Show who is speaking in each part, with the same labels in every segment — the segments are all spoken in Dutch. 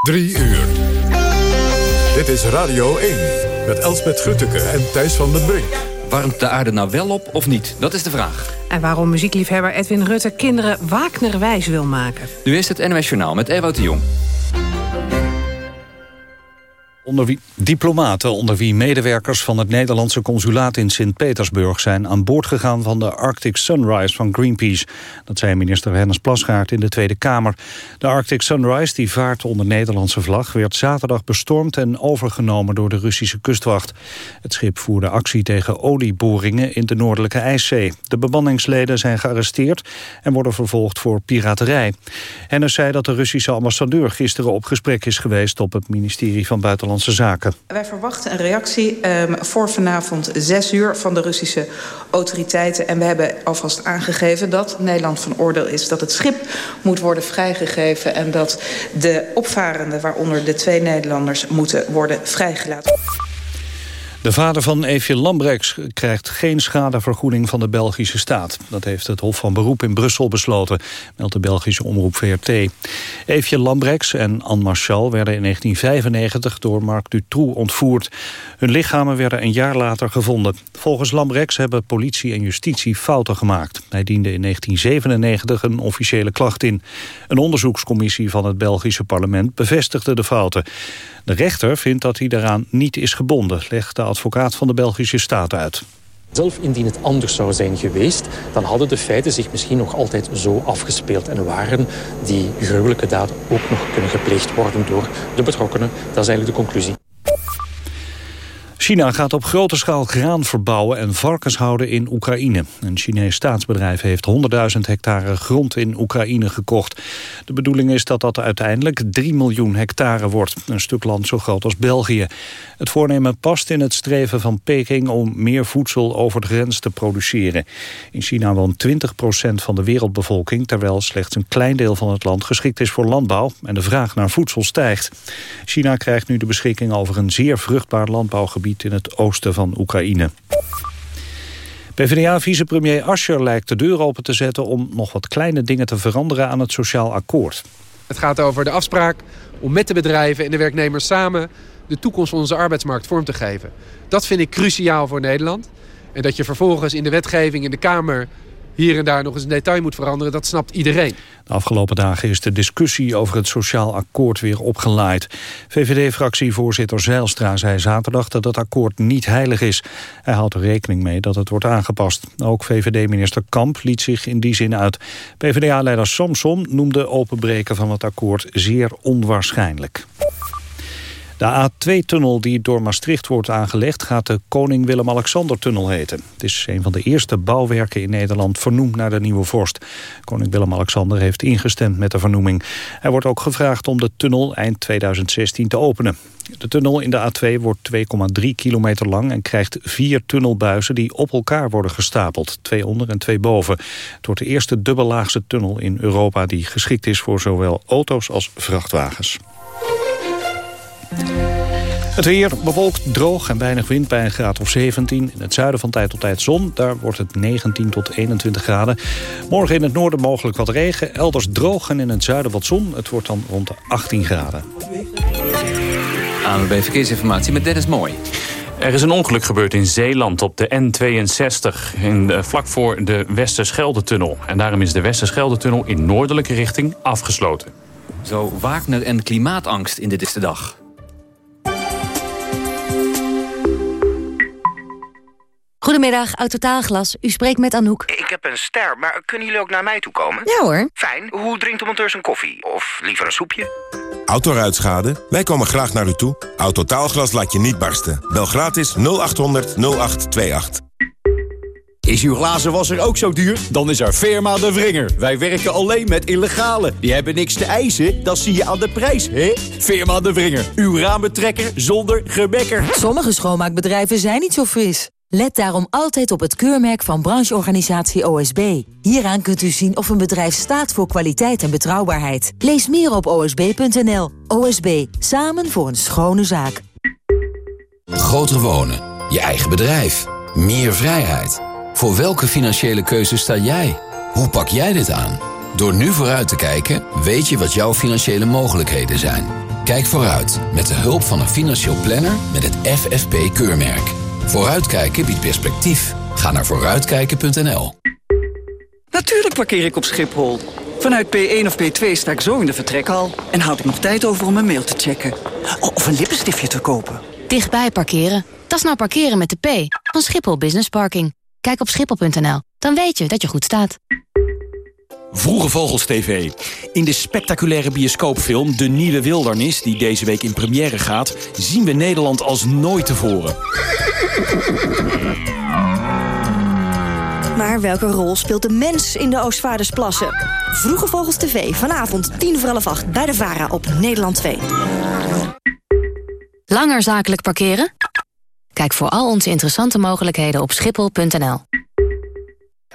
Speaker 1: Drie uur. Dit is Radio 1 met Elsbeth Grutteke en Thijs van den Brink.
Speaker 2: Warmt de aarde nou wel op of niet? Dat is de vraag.
Speaker 3: En waarom muziekliefhebber Edwin Rutte kinderen Wagnerwijs wil maken.
Speaker 2: Nu is het NOS Journaal met Ewout de Jong.
Speaker 4: Onder wie, diplomaten onder wie medewerkers van het Nederlandse consulaat in Sint-Petersburg zijn aan boord gegaan van de Arctic Sunrise van Greenpeace. Dat zei minister Hennis Plasgaard in de Tweede Kamer. De Arctic Sunrise, die vaart onder Nederlandse vlag, werd zaterdag bestormd en overgenomen door de Russische kustwacht. Het schip voerde actie tegen olieboringen in de Noordelijke IJszee. De bemanningsleden zijn gearresteerd en worden vervolgd voor piraterij. Hennis zei dat de Russische ambassadeur gisteren op gesprek is geweest op het ministerie van Buitenlandse Zaken.
Speaker 5: Wij verwachten een reactie um, voor vanavond 6 uur van de Russische autoriteiten. En we hebben alvast aangegeven dat Nederland van oordeel is... dat het schip moet worden vrijgegeven... en dat de opvarenden, waaronder de twee Nederlanders... moeten worden vrijgelaten.
Speaker 4: De vader van Eefje Lambrechts krijgt geen schadevergoeding van de Belgische staat. Dat heeft het Hof van Beroep in Brussel besloten, meldt de Belgische omroep VRT. Eefje Lambrechts en Anne Marchal werden in 1995 door Marc Dutroux ontvoerd. Hun lichamen werden een jaar later gevonden. Volgens Lambrechts hebben politie en justitie fouten gemaakt. Hij diende in 1997 een officiële klacht in. Een onderzoekscommissie van het Belgische parlement bevestigde de fouten. De rechter vindt dat hij daaraan niet is gebonden, legt de advocaat van de Belgische staat uit.
Speaker 6: Zelf indien het anders zou zijn geweest, dan hadden de feiten zich misschien nog altijd zo afgespeeld en waren die gruwelijke daad ook nog kunnen gepleegd worden door de betrokkenen. Dat is eigenlijk de conclusie.
Speaker 4: China gaat op grote schaal graan verbouwen en varkens houden in Oekraïne. Een Chinees staatsbedrijf heeft 100.000 hectare grond in Oekraïne gekocht. De bedoeling is dat dat uiteindelijk 3 miljoen hectare wordt. Een stuk land zo groot als België. Het voornemen past in het streven van Peking om meer voedsel over de grens te produceren. In China woont 20% van de wereldbevolking... terwijl slechts een klein deel van het land geschikt is voor landbouw... en de vraag naar voedsel stijgt. China krijgt nu de beschikking over een zeer vruchtbaar landbouwgebied in het oosten van Oekraïne. PvdA-vicepremier Ascher lijkt de deur open te zetten... om nog wat kleine dingen te veranderen aan het sociaal akkoord.
Speaker 7: Het gaat over de afspraak om met de bedrijven en de werknemers samen... de toekomst van onze arbeidsmarkt vorm te geven. Dat vind ik cruciaal voor Nederland. En dat je vervolgens in de wetgeving in de Kamer hier en daar nog eens een detail moet veranderen, dat snapt iedereen.
Speaker 4: De afgelopen dagen is de discussie over het sociaal akkoord weer opgelaaid. VVD-fractievoorzitter Zeilstra zei zaterdag dat het akkoord niet heilig is. Hij houdt er rekening mee dat het wordt aangepast. Ook VVD-minister Kamp liet zich in die zin uit. PvdA-leider Samson noemde openbreken van het akkoord zeer onwaarschijnlijk. De A2-tunnel die door Maastricht wordt aangelegd... gaat de Koning Willem-Alexander-tunnel heten. Het is een van de eerste bouwwerken in Nederland vernoemd naar de nieuwe vorst. Koning Willem-Alexander heeft ingestemd met de vernoeming. Er wordt ook gevraagd om de tunnel eind 2016 te openen. De tunnel in de A2 wordt 2,3 kilometer lang en krijgt vier tunnelbuizen die op elkaar worden gestapeld. Twee onder en twee boven. Het wordt de eerste dubbellaagse tunnel in Europa die geschikt is voor zowel auto's als vrachtwagens. Het weer bewolkt, droog en weinig wind bij een graad of 17. In het zuiden van tijd tot tijd zon. Daar wordt het 19 tot 21 graden. Morgen in het noorden mogelijk wat regen. Elders droog en in het zuiden wat zon. Het wordt dan rond de 18 graden.
Speaker 2: ANWB Verkeersinformatie met Dennis Mooi.
Speaker 8: Er is een ongeluk gebeurd in Zeeland op de N62, in vlak voor de Westerschelde-tunnel. En daarom is de Westerschelde-tunnel in noordelijke richting afgesloten.
Speaker 2: Zo Wagner en klimaatangst in Dit is de Dag.
Speaker 9: Goedemiddag, Autotaalglas. U spreekt met Anouk.
Speaker 10: Ik heb een ster, maar kunnen jullie ook naar mij toe komen?
Speaker 9: Ja hoor.
Speaker 10: Fijn. Hoe drinkt de monteur zijn koffie? Of liever een soepje?
Speaker 11: Autoruitschade? Wij komen graag naar u toe. Autotaalglas laat je niet barsten. Bel gratis 0800 0828.
Speaker 12: Is uw glazenwasser ook zo duur? Dan is er Firma de Vringer. Wij werken alleen met illegale. Die hebben niks te eisen, dat zie je aan de prijs, hè? Firma de Vringer. Uw raambetrekker zonder gebekker.
Speaker 9: Sommige schoonmaakbedrijven zijn niet zo fris. Let daarom altijd op het keurmerk van brancheorganisatie OSB. Hieraan kunt u zien of een bedrijf staat voor kwaliteit en betrouwbaarheid. Lees meer op osb.nl. OSB, samen voor een schone zaak.
Speaker 13: Groter wonen, je eigen bedrijf, meer vrijheid. Voor welke financiële keuze sta jij? Hoe pak jij dit aan? Door nu vooruit te kijken, weet je wat jouw financiële mogelijkheden zijn.
Speaker 14: Kijk vooruit met de hulp van een financieel planner met het FFP-keurmerk. Vooruitkijken biedt perspectief. Ga naar vooruitkijken.nl.
Speaker 15: Natuurlijk parkeer ik op Schiphol. Vanuit P1 of P2 sta ik zo in de vertrekhal... en houd ik nog tijd over om een mail te checken. Of een lippenstiftje te kopen.
Speaker 16: Dichtbij parkeren. Dat is nou parkeren met de P van Schiphol Business Parking. Kijk op schiphol.nl, dan weet je dat je goed staat.
Speaker 17: Vroege Vogels TV. In de spectaculaire bioscoopfilm De Nieuwe Wildernis... die deze week in première gaat... zien we Nederland als nooit tevoren.
Speaker 18: Maar welke rol speelt de mens in de Oostvaardersplassen? Vroege Vogels TV, vanavond 10 voor half 8 bij de VARA op Nederland 2.
Speaker 16: Langer zakelijk parkeren? Kijk voor al onze interessante mogelijkheden op schiphol.nl.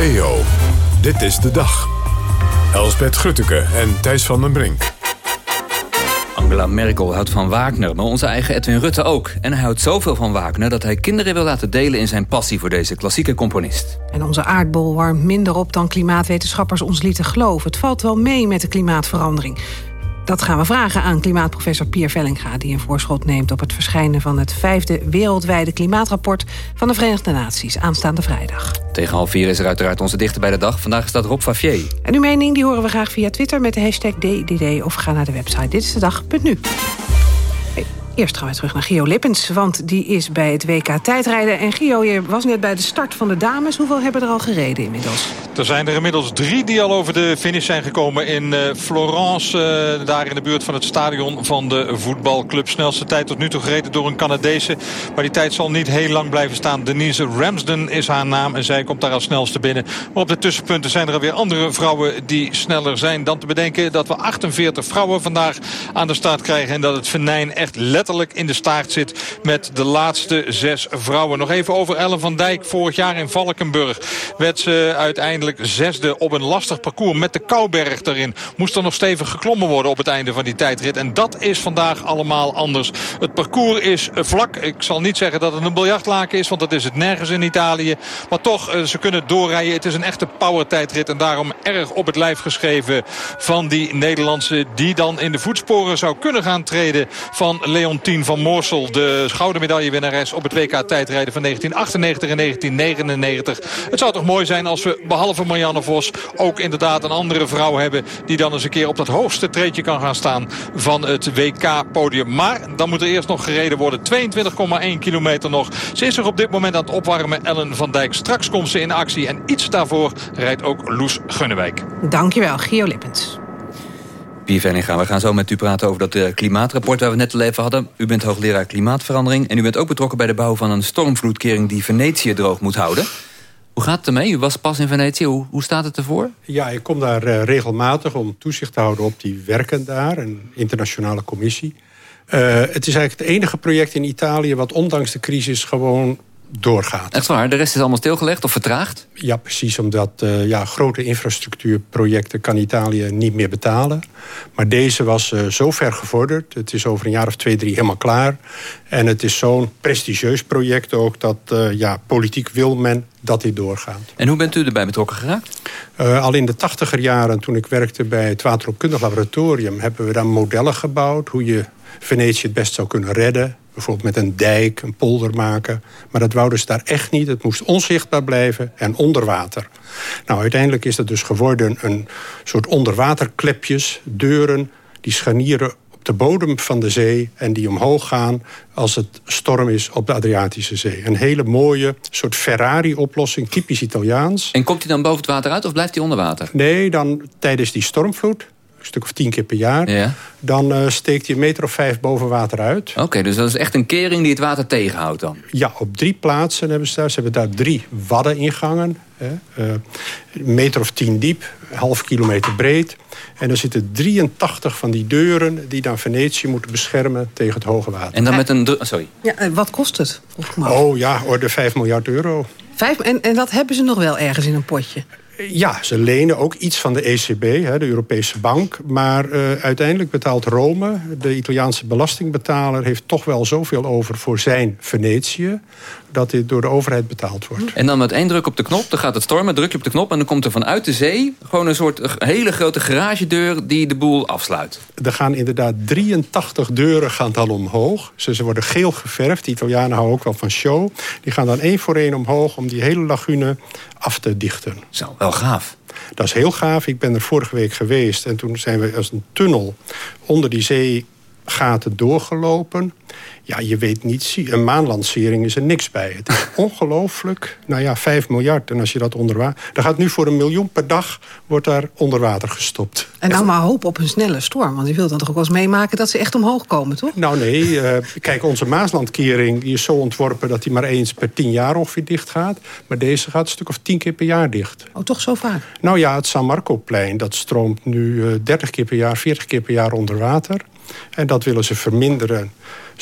Speaker 1: EO, dit is de dag. Elsbeth Grutteke en Thijs van den Brink.
Speaker 2: Angela Merkel houdt van Wagner, maar onze eigen Edwin Rutte ook. En hij houdt zoveel van Wagner dat hij kinderen wil laten delen... in zijn passie voor deze klassieke componist.
Speaker 3: En onze aardbol warmt minder op dan klimaatwetenschappers ons lieten geloven. Het valt wel mee met de klimaatverandering. Dat gaan we vragen aan klimaatprofessor Pier Vellinga... die een voorschot neemt op het verschijnen van het vijfde wereldwijde klimaatrapport... van de Verenigde Naties aanstaande vrijdag.
Speaker 2: Tegen half vier is er uiteraard onze dichter bij de dag. Vandaag staat Rob Favier.
Speaker 3: En uw mening die horen we graag via Twitter met de hashtag DDD... of ga naar de website Dit is de dag.nu. Eerst gaan we terug naar Gio Lippens, want die is bij het WK tijdrijden. En Gio, je was net bij de start van de dames. Hoeveel hebben er al gereden inmiddels?
Speaker 19: Er zijn er inmiddels drie die al over de finish zijn gekomen in uh, Florence. Uh, daar in de buurt van het stadion van de voetbalclub. Snelste tijd tot nu toe gereden door een Canadese. Maar die tijd zal niet heel lang blijven staan. Denise Ramsden is haar naam en zij komt daar als snelste binnen. Maar op de tussenpunten zijn er alweer andere vrouwen die sneller zijn. Dan te bedenken dat we 48 vrouwen vandaag aan de start krijgen. En dat het venijn echt letterlijk in de staart zit met de laatste zes vrouwen. Nog even over Ellen van Dijk. Vorig jaar in Valkenburg werd ze uiteindelijk zesde op een lastig parcours met de Kouberg erin. Moest er nog stevig geklommen worden op het einde van die tijdrit. En dat is vandaag allemaal anders. Het parcours is vlak. Ik zal niet zeggen dat het een biljartlaken is, want dat is het nergens in Italië. Maar toch, eh, ze kunnen doorrijden. Het is een echte power tijdrit en daarom erg op het lijf geschreven van die Nederlandse die dan in de voetsporen zou kunnen gaan treden van Leon Tien van Moorsel. De gouden medaillewinnares op het WK tijdrijden van 1998 en 1999. Het zou toch mooi zijn als we behalve Marianne Vos ook inderdaad een andere vrouw hebben... die dan eens een keer op dat hoogste treedje kan gaan staan van het WK-podium. Maar dan moet er eerst nog gereden worden. 22,1 kilometer nog. Ze is er op dit moment aan het opwarmen, Ellen van Dijk. Straks komt ze in actie en iets daarvoor rijdt ook Loes Gunnewijk.
Speaker 3: Dankjewel, Gio Lippens.
Speaker 2: We gaan zo met u praten over dat uh, klimaatrapport... waar we net al even hadden. U bent hoogleraar klimaatverandering... en u bent ook betrokken bij de bouw van een stormvloedkering... die Venetië droog moet houden. Hoe gaat het ermee? U was pas in Venetië. Hoe, staat het ervoor?
Speaker 20: Ja, ik kom daar uh, regelmatig om toezicht te houden op die werken daar. Een internationale commissie. Uh, het is eigenlijk het enige project in Italië... wat ondanks de crisis gewoon doorgaat.
Speaker 2: Echt waar? De rest is allemaal stilgelegd of vertraagd?
Speaker 20: Ja, precies. Omdat uh, ja, grote infrastructuurprojecten kan Italië niet meer betalen. Maar deze was uh, zo ver gevorderd. Het is over een jaar of twee, drie helemaal klaar. En het is zo'n prestigieus project ook... dat uh, ja, politiek wil men dat dit doorgaat.
Speaker 2: En hoe bent u erbij betrokken geraakt?
Speaker 20: al in de tachtiger jaren, toen ik werkte bij het Wateropkundig Laboratorium... hebben we daar modellen gebouwd... hoe je Venetië het best zou kunnen redden bijvoorbeeld met een dijk, een polder maken. Maar dat wouden ze daar echt niet. Het moest onzichtbaar blijven en onder water. Nou, uiteindelijk is dat dus geworden een soort onderwaterklepjes, deuren... die scharnieren op de bodem van de zee en die omhoog gaan als het storm is op de Adriatische Zee. Een hele mooie soort Ferrari-oplossing, typisch Italiaans.
Speaker 2: En komt hij dan boven het water uit of blijft hij onder water?
Speaker 20: Nee, dan tijdens die stormvloed een stuk of tien keer per jaar...
Speaker 2: Ja.
Speaker 20: dan uh, steekt hij een meter of vijf boven water uit.
Speaker 2: Oké, okay, dus dat is echt een kering die het water tegenhoudt dan?
Speaker 20: Ja, op drie plaatsen hebben ze daar. Ze hebben daar drie waddeningangen. Hè, uh, een meter of tien diep, half kilometer breed. En er zitten 83 van die deuren die dan Venetië moeten beschermen tegen het hoge water.
Speaker 2: En dan met een... Sorry.
Speaker 3: Ja, wat kost het?
Speaker 20: Oh ja, orde 5 miljard euro.
Speaker 3: Vijf, en, en dat hebben ze nog wel ergens in een potje?
Speaker 20: Ja, ze lenen ook iets van de ECB, de Europese Bank. Maar uh, uiteindelijk betaalt Rome, de Italiaanse belastingbetaler... heeft toch wel zoveel over voor zijn Venetië... dat dit door de overheid betaald wordt.
Speaker 2: En dan met één druk op de knop, dan gaat het stormen, druk je op de knop... en dan komt er vanuit de zee gewoon een soort hele grote garagedeur... die de boel afsluit.
Speaker 20: Er gaan inderdaad 83 deuren gaan dan omhoog. Ze, ze worden geel geverfd, de Italianen houden ook wel van show. Die gaan dan één voor één omhoog om die hele lagune af te dichten.
Speaker 2: Zo, wel gaaf.
Speaker 20: Dat is heel gaaf. Ik ben er vorige week geweest en toen zijn we als een tunnel onder die zeegaten doorgelopen. Ja, je weet niet, een maanlancering is er niks bij. Het is ongelooflijk. Nou ja, 5 miljard. En als je dat onder water... Er gaat nu voor een miljoen per dag wordt daar onder water gestopt.
Speaker 3: En nou maar hoop op een snelle storm. Want je wilt dan toch ook wel eens meemaken dat ze echt omhoog komen, toch?
Speaker 20: Nou nee, uh, kijk, onze Maaslandkering die is zo ontworpen... dat die maar eens per tien jaar ongeveer dicht gaat. Maar deze gaat een stuk of tien keer per jaar dicht.
Speaker 3: Oh, toch zo vaak?
Speaker 20: Nou ja, het San Marco-plein, dat stroomt nu uh, 30 keer per jaar... 40 keer per jaar onder water. En dat willen ze verminderen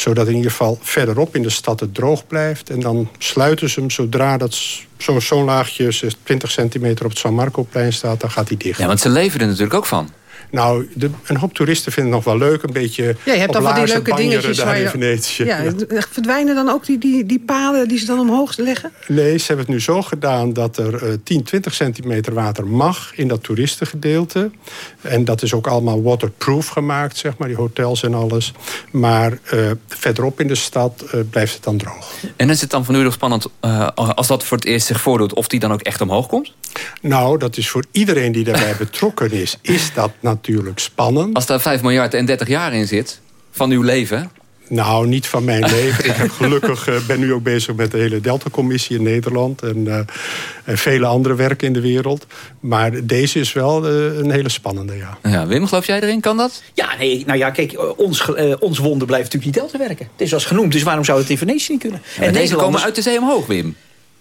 Speaker 20: zodat in ieder geval verderop in de stad het droog blijft. En dan sluiten ze hem zodra dat zo'n zo laagje 20 centimeter op het San Marco-plein staat, dan gaat hij dicht.
Speaker 2: Ja, want ze leven er natuurlijk ook van.
Speaker 20: Nou, de, een hoop toeristen vinden het nog wel leuk. Een beetje
Speaker 3: Ja, je hebt dan van die leuke dingetjes
Speaker 20: daar
Speaker 3: waar je,
Speaker 20: in Venetië.
Speaker 3: Ja, Verdwijnen dan ook die, die, die paden die ze dan omhoog leggen?
Speaker 20: Nee, ze hebben het nu zo gedaan dat er uh, 10, 20 centimeter water mag in dat toeristengedeelte. En dat is ook allemaal waterproof gemaakt, zeg maar, die hotels en alles. Maar uh, verderop in de stad uh, blijft het dan droog.
Speaker 2: En is het dan van u nog spannend, uh, als dat voor het eerst zich voordoet... of die dan ook echt omhoog komt?
Speaker 20: Nou, dat is voor iedereen die daarbij betrokken is, is dat natuurlijk spannend.
Speaker 2: Als daar 5 miljard en 30 jaar in zit, van uw leven...
Speaker 20: Nou, niet van mijn leven. Ik heb gelukkig uh, ben nu ook bezig met de hele Delta-commissie in Nederland. En, uh, en, vele andere werken in de wereld. Maar deze is wel uh, een hele spannende, ja.
Speaker 2: ja. Wim, geloof jij erin? Kan dat?
Speaker 21: Ja, nee, nou ja, kijk, ons, ons wonder blijft natuurlijk niet Delta werken. Het is als genoemd, dus waarom zou het in Venetië niet kunnen?
Speaker 2: Ja, en deze komen uit de zee omhoog, Wim.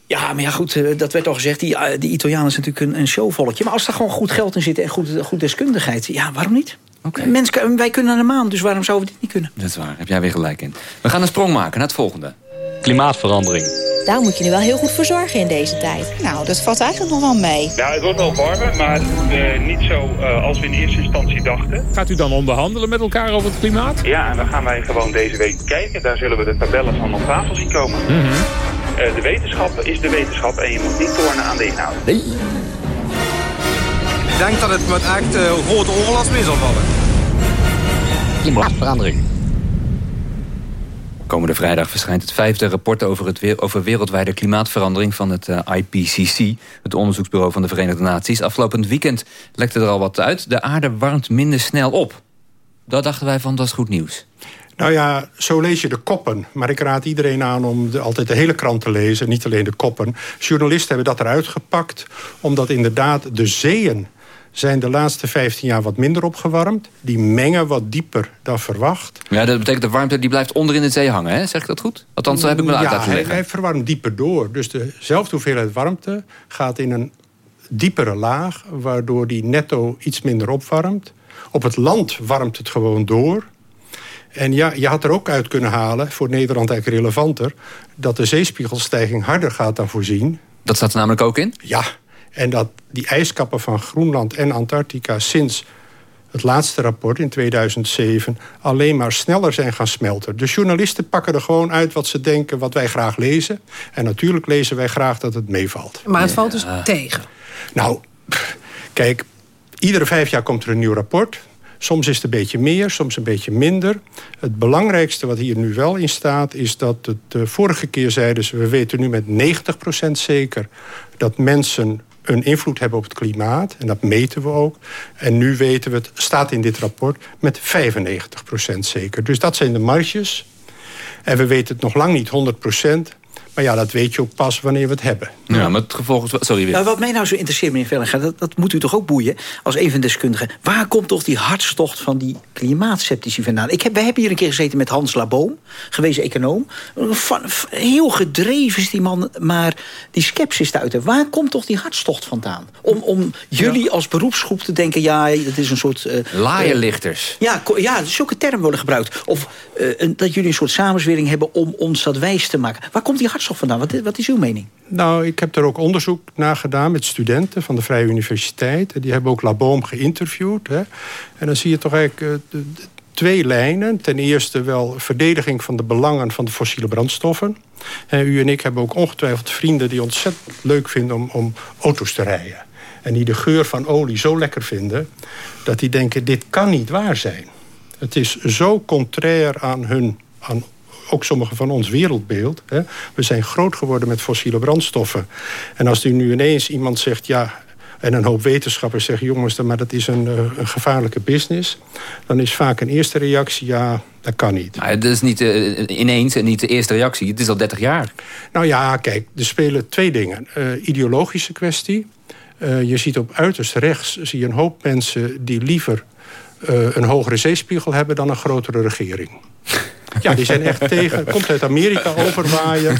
Speaker 21: Ja, maar ja, goed, dat werd al gezegd. Die, die Italianen is natuurlijk een, een showvolkje. Maar als daar gewoon goed geld in zit en goed, goed deskundigheid... ja, waarom niet?
Speaker 2: Okay.
Speaker 21: Mensen, wij kunnen naar de maan, dus waarom zouden we dit niet kunnen?
Speaker 2: Dat is waar, heb jij weer gelijk in. We gaan een sprong maken naar het volgende.
Speaker 8: Klimaatverandering.
Speaker 18: Daar moet je nu wel heel goed voor zorgen in deze tijd. Nou, dat valt eigenlijk nog wel mee.
Speaker 22: Nou, het wordt wel warmer, maar uh, niet zo uh, als we in eerste instantie dachten.
Speaker 8: Gaat u dan onderhandelen met elkaar over het klimaat?
Speaker 22: Ja, en dan gaan wij gewoon deze week kijken. Daar zullen we de tabellen van op tafel zien komen. Mm -hmm. Uh, de wetenschap is de wetenschap en je moet niet tornen aan de inhoud.
Speaker 8: Nee.
Speaker 23: Ik denk dat het met echt uh, grote overlast mee zal vallen.
Speaker 8: Klimaatverandering.
Speaker 2: Komende vrijdag verschijnt het vijfde rapport over, het over wereldwijde klimaatverandering van het uh, IPCC, het onderzoeksbureau van de Verenigde Naties. Afgelopen weekend lekte er al wat uit. De aarde warmt minder snel op. Dat dachten wij van, dat is goed nieuws.
Speaker 20: Nou ja, zo lees je de koppen. Maar ik raad iedereen aan om de, altijd de hele krant te lezen, niet alleen de koppen. Journalisten hebben dat eruit gepakt, omdat inderdaad de zeeën zijn de laatste 15 jaar wat minder opgewarmd. Die mengen wat dieper dan verwacht.
Speaker 2: Ja, dat betekent de warmte die blijft onder in de zee hangen, hè? zeg ik dat goed? Althans, zo heb ik me
Speaker 20: ja,
Speaker 2: uit laten
Speaker 20: hij,
Speaker 2: leggen.
Speaker 20: hij verwarmt dieper door. Dus dezelfde hoeveelheid warmte gaat in een diepere laag... waardoor die netto iets minder opwarmt. Op het land warmt het gewoon door... En ja, je had er ook uit kunnen halen, voor Nederland eigenlijk relevanter... dat de zeespiegelstijging harder gaat dan voorzien.
Speaker 2: Dat staat er namelijk ook in?
Speaker 20: Ja, en dat die ijskappen van Groenland en Antarctica... sinds het laatste rapport in 2007 alleen maar sneller zijn gaan smelten. De journalisten pakken er gewoon uit wat ze denken, wat wij graag lezen. En natuurlijk lezen wij graag dat het meevalt.
Speaker 3: Maar het valt dus tegen?
Speaker 20: Nou, kijk, iedere vijf jaar komt er een nieuw rapport... Soms is het een beetje meer, soms een beetje minder. Het belangrijkste wat hier nu wel in staat... is dat het de vorige keer zeiden ze... we weten nu met 90% zeker dat mensen een invloed hebben op het klimaat. En dat meten we ook. En nu weten we het, staat in dit rapport, met 95% zeker. Dus dat zijn de marges. En we weten het nog lang niet 100%. Maar ja, dat weet je ook pas wanneer we het hebben.
Speaker 2: Ja, maar het gevolg is... Sorry, weer.
Speaker 21: Nou, wat mij nou zo interesseert, meneer Vellinga... Dat, dat moet u toch ook boeien als een van de deskundigen. Waar komt toch die hartstocht van die klimaatceptici vandaan? Ik heb, wij hebben hier een keer gezeten met Hans Laboom, gewezen econoom. Van, heel gedreven is die man, maar die sceptisch te uiten. Waar komt toch die hartstocht vandaan? Om, om jullie als beroepsgroep te denken... ja, het is een soort... Uh,
Speaker 2: Laaierlichters.
Speaker 21: Uh, ja, ja, zulke termen worden gebruikt. Of uh, dat jullie een soort samenzwering hebben om ons dat wijs te maken. Waar komt die hartstocht Wat, wat is uw mening?
Speaker 20: Nou, ik heb er ook onderzoek naar gedaan met studenten van de Vrije Universiteit. Die hebben ook Laboom geïnterviewd. Hè. En dan zie je toch eigenlijk de, twee lijnen. Ten eerste wel verdediging van de belangen van de fossiele brandstoffen. En u en ik hebben ook ongetwijfeld vrienden die ontzettend leuk vinden om, om auto's te rijden. En die de geur van olie zo lekker vinden... dat die denken, dit kan niet waar zijn. Het is zo contrair aan hun... Aan ook sommigen van ons wereldbeeld. Hè. We zijn groot geworden met fossiele brandstoffen. En als nu ineens iemand zegt... ja, en een hoop wetenschappers zeggen... jongens, maar dat is een, een gevaarlijke business... dan is vaak een eerste reactie... ja, dat kan niet.
Speaker 2: Maar het is niet uh, ineens en niet de eerste reactie. Het is al 30 jaar.
Speaker 20: Nou ja, kijk, er spelen twee dingen. Uh, ideologische kwestie. Uh, je ziet op uiterst rechts zie je een hoop mensen... die liever een hogere zeespiegel hebben dan een grotere regering. Ja, die zijn echt tegen. Komt uit Amerika overwaaien.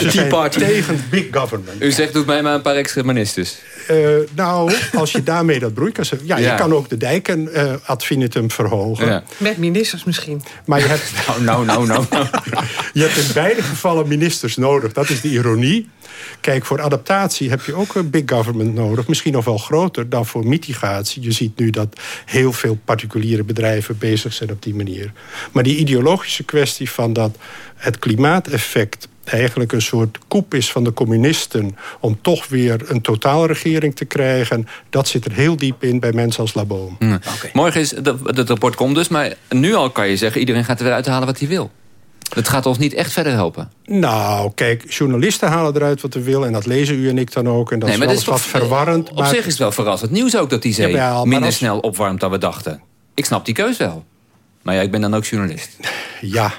Speaker 20: Ze zijn tegen big government.
Speaker 2: U zegt, doet mij maar een paar extra ministers.
Speaker 20: Uh, nou, als je daarmee dat broeikast... Ja, ja, je kan ook de dijken uh, ad finitum verhogen. Ja.
Speaker 3: Met ministers misschien.
Speaker 20: Maar je hebt...
Speaker 2: Nou, nou, nou, nou.
Speaker 20: je hebt in beide gevallen ministers nodig. Dat is de ironie. Kijk, voor adaptatie heb je ook een big government nodig. Misschien nog wel groter dan voor mitigatie. Je ziet nu dat heel veel particuliere bedrijven bezig zijn op die manier. Maar die ideologische kwestie van dat het klimaateffect eigenlijk een soort koep is van de communisten... om toch weer een totaalregering te krijgen... dat zit er heel diep in bij mensen als Laboom.
Speaker 2: Okay. Morgen is het rapport komt dus, maar nu al kan je zeggen... iedereen gaat er weer uithalen wat hij wil. Het gaat ons niet echt verder helpen.
Speaker 20: Nou, kijk, journalisten halen eruit wat ze willen... en dat lezen u en ik dan ook. En dat nee, is wel is wat verwarrend.
Speaker 2: Op zich is het wel verrassend nieuws ook dat die zee ja, minder als... snel opwarmt dan we dachten. Ik snap die keus wel. Maar ja, ik ben dan ook journalist.
Speaker 20: Ja,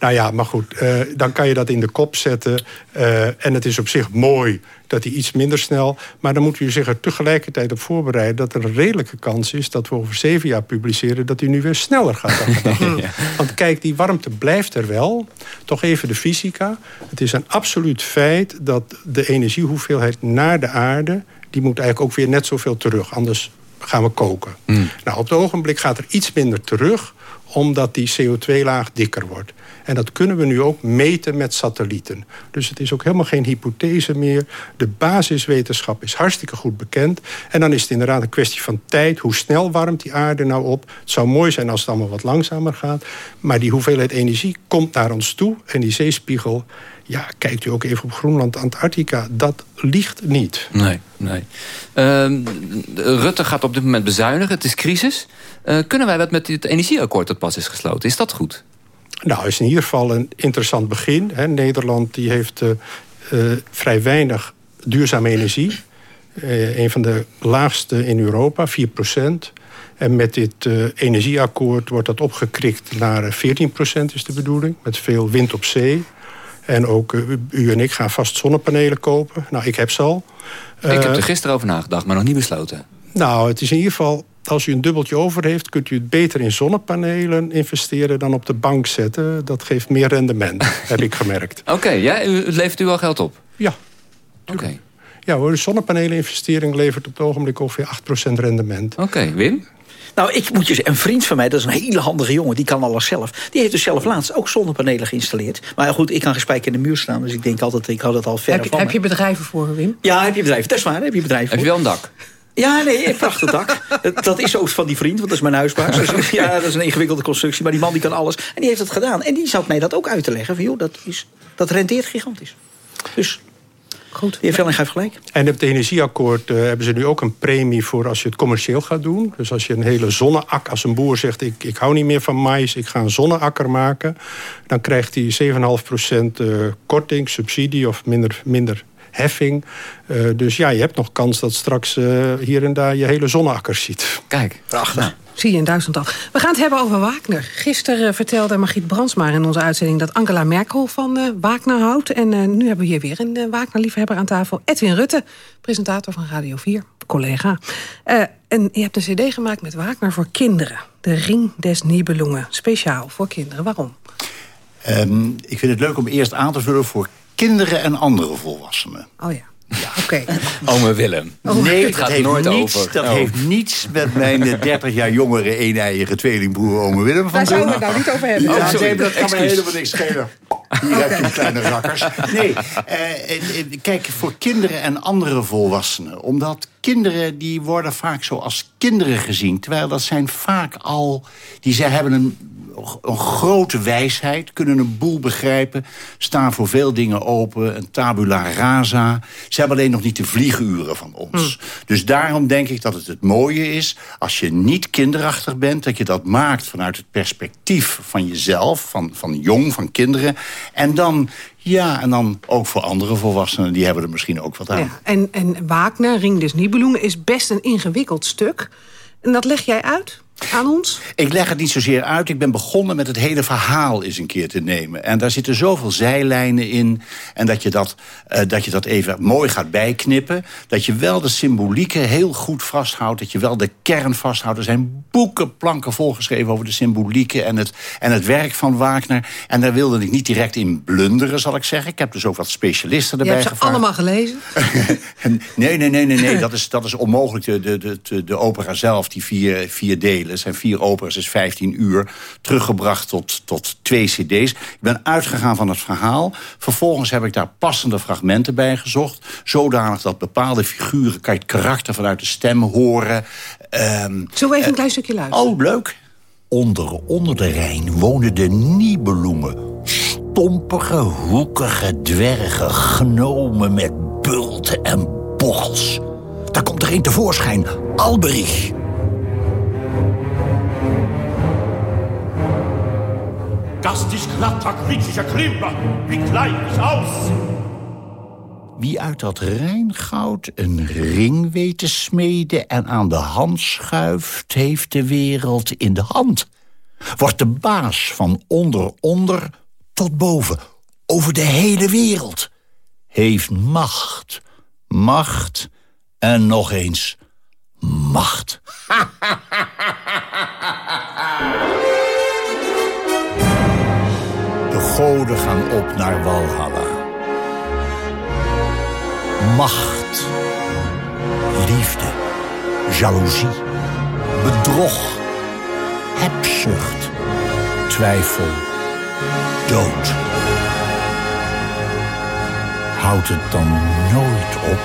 Speaker 20: nou ja, maar goed, uh, dan kan je dat in de kop zetten. Uh, en het is op zich mooi dat hij iets minder snel... maar dan moet u zich er tegelijkertijd op voorbereiden... dat er een redelijke kans is dat we over zeven jaar publiceren... dat hij nu weer sneller gaat dan gedacht. ja. Want kijk, die warmte blijft er wel. Toch even de fysica. Het is een absoluut feit dat de energiehoeveelheid naar de aarde... die moet eigenlijk ook weer net zoveel terug. Anders gaan we koken. Mm. Nou, op het ogenblik gaat er iets minder terug omdat die CO2-laag dikker wordt. En dat kunnen we nu ook meten met satellieten. Dus het is ook helemaal geen hypothese meer. De basiswetenschap is hartstikke goed bekend. En dan is het inderdaad een kwestie van tijd. Hoe snel warmt die aarde nou op? Het zou mooi zijn als het allemaal wat langzamer gaat. Maar die hoeveelheid energie komt naar ons toe. En die zeespiegel ja, kijkt u ook even op Groenland, Antarctica. Dat ligt niet.
Speaker 2: Nee, nee. Uh, Rutte gaat op dit moment bezuinigen. Het is crisis. Uh, kunnen wij wat met het energieakkoord dat pas is gesloten? Is dat goed?
Speaker 20: Nou, is in ieder geval een interessant begin. Hè. Nederland die heeft uh, uh, vrij weinig duurzame energie. een van de laagste in Europa, 4 procent. En met dit energieakkoord wordt dat opgekrikt naar 14 procent is de bedoeling. Met veel wind op zee. En ook u en ik gaan vast zonnepanelen kopen. Nou, ik heb ze al.
Speaker 2: Ik heb er gisteren over nagedacht, maar nog niet besloten.
Speaker 20: Nou, het is in ieder geval als u een dubbeltje over heeft... kunt u het beter in zonnepanelen investeren dan op de bank zetten. Dat geeft meer rendement, heb ik gemerkt.
Speaker 2: Oké, okay, ja, u, levert u al geld op?
Speaker 20: Ja.
Speaker 2: Oké.
Speaker 20: Ja hoor, de zonnepaneleninvestering levert op het ogenblik ongeveer 8% rendement.
Speaker 2: Oké, Wim?
Speaker 21: Nou, ik moet je zeggen, een vriend van mij, dat is een hele handige jongen... die kan alles zelf. Die heeft dus zelf laatst ook zonnepanelen geïnstalleerd. Maar goed, ik kan gespijker in de muur staan... dus ik denk altijd, ik hou dat al ver
Speaker 3: heb,
Speaker 21: van
Speaker 3: Heb je bedrijven voor, Wim?
Speaker 21: Ja, heb je bedrijven. Dat is waar, heb je bedrijven
Speaker 2: Heb je wel een dak?
Speaker 21: Ja, nee, een prachtig dak. Dat is ook van die vriend, want dat is mijn huisbaas. Dus, ja, dat is een ingewikkelde constructie, maar die man die kan alles. En die heeft het gedaan. En die zat mij dat ook uit te leggen. Van, joh, dat, is, dat rendeert gigantisch. Dus Goed. De heer Velling heeft gelijk.
Speaker 20: En op het energieakkoord uh, hebben ze nu ook een premie voor als je het commercieel gaat doen. Dus als je een hele zonneakker, als een boer zegt ik, ik hou niet meer van mais, ik ga een zonneakker maken. Dan krijgt hij 7,5% uh, korting, subsidie of minder, minder heffing. Uh, dus ja, je hebt nog kans dat straks uh, hier en daar je hele zonneakkers ziet.
Speaker 2: Kijk,
Speaker 21: prachtig. Nou,
Speaker 3: zie je in Duitsland al. We gaan het hebben over Wagner. Gisteren vertelde Margriet Brandsma in onze uitzending... dat Angela Merkel van uh, Wagner houdt. En uh, nu hebben we hier weer een uh, Wagner-liefhebber aan tafel. Edwin Rutte, presentator van Radio 4, collega. en je hebt een cd gemaakt met Wagner voor kinderen. De Ring des Nibelungen. Speciaal voor kinderen. Waarom?
Speaker 12: Um, ik vind het leuk om eerst aan te vullen voor kinderen en andere volwassenen.
Speaker 3: Oh ja. Ja, oké. Okay.
Speaker 2: Ome Willem.
Speaker 12: Oh, nee,
Speaker 2: het gaat nooit
Speaker 12: niets,
Speaker 2: over.
Speaker 12: Dat
Speaker 2: Oh.
Speaker 12: heeft niets met mijn 30 jaar jongere een-eiige tweelingbroer Ome Willem van
Speaker 3: Daar zouden we het nou niet over hebben.
Speaker 12: Ja,
Speaker 3: Oh, sorry.
Speaker 12: nee, maar dat kan me helemaal niks schelen. Hier heb je kleine rakkers. Nee, eh, eh, kijk, voor kinderen en andere volwassenen. Omdat kinderen, die worden vaak zo als kinderen gezien. Terwijl dat zijn vaak al... Die zij hebben een, een grote wijsheid, kunnen een boel begrijpen... staan voor veel dingen open, een tabula rasa. Ze hebben alleen nog niet de vlieguren van ons. Dus daarom denk ik dat het het mooie is... als je niet kinderachtig bent, dat je dat maakt vanuit het perspectief van jezelf... van, van jong, van kinderen. En dan, ja, en dan ook voor andere volwassenen... die hebben er misschien ook wat aan.
Speaker 3: Ja, en, en Wagner, Ring des Nibelungen, is best een ingewikkeld stuk. En dat leg jij uit aan ons?
Speaker 12: Ik leg het niet zozeer uit. Ik ben begonnen met het hele verhaal eens een keer te nemen. En daar zitten zoveel zijlijnen in. En dat je dat, uh, dat, je dat even mooi gaat bijknippen. Dat je wel de symbolieken heel goed vasthoudt. Dat je wel de kern vasthoudt. Er zijn boeken, planken volgeschreven over de symbolieken... en het, en het werk van Wagner. En daar wilde ik niet direct in blunderen, zal ik zeggen. Ik heb dus ook wat specialisten erbij
Speaker 3: Je hebt ze
Speaker 12: gevraagd.
Speaker 3: allemaal gelezen?
Speaker 12: Nee, nee, nee, nee, nee. Dat, is, dat is onmogelijk. De, de, de, de opera zelf, die vier, vier delen, het zijn vier operas, is 15 uur. Teruggebracht tot, tot twee cd's. Ik ben uitgegaan van het verhaal. Vervolgens heb ik daar passende fragmenten bij gezocht. Zodanig dat bepaalde figuren, kan je het karakter vanuit de stem horen. Ehm,
Speaker 3: Zullen we even een klein stukje luisteren?
Speaker 12: Oh, leuk. Onder, onder de Rijn wonen de Nibelungen. Stompige, hoekige dwergen, gnomen met bulten en bochels. Daar komt er een tevoorschijn, Alberich.
Speaker 24: Glatter, Klimper, wie klein ich aus!
Speaker 12: Wie uit dat Rijngoud een ring weet te smeden... en aan de hand schuift, heeft de wereld in de hand. Wordt de baas van onder onder tot boven, over de hele wereld. Heeft macht, macht en nog eens macht. De goden gaan op naar Walhalla. Macht, liefde, jaloezie, bedrog, hebzucht, twijfel, dood. Houdt het dan nooit op?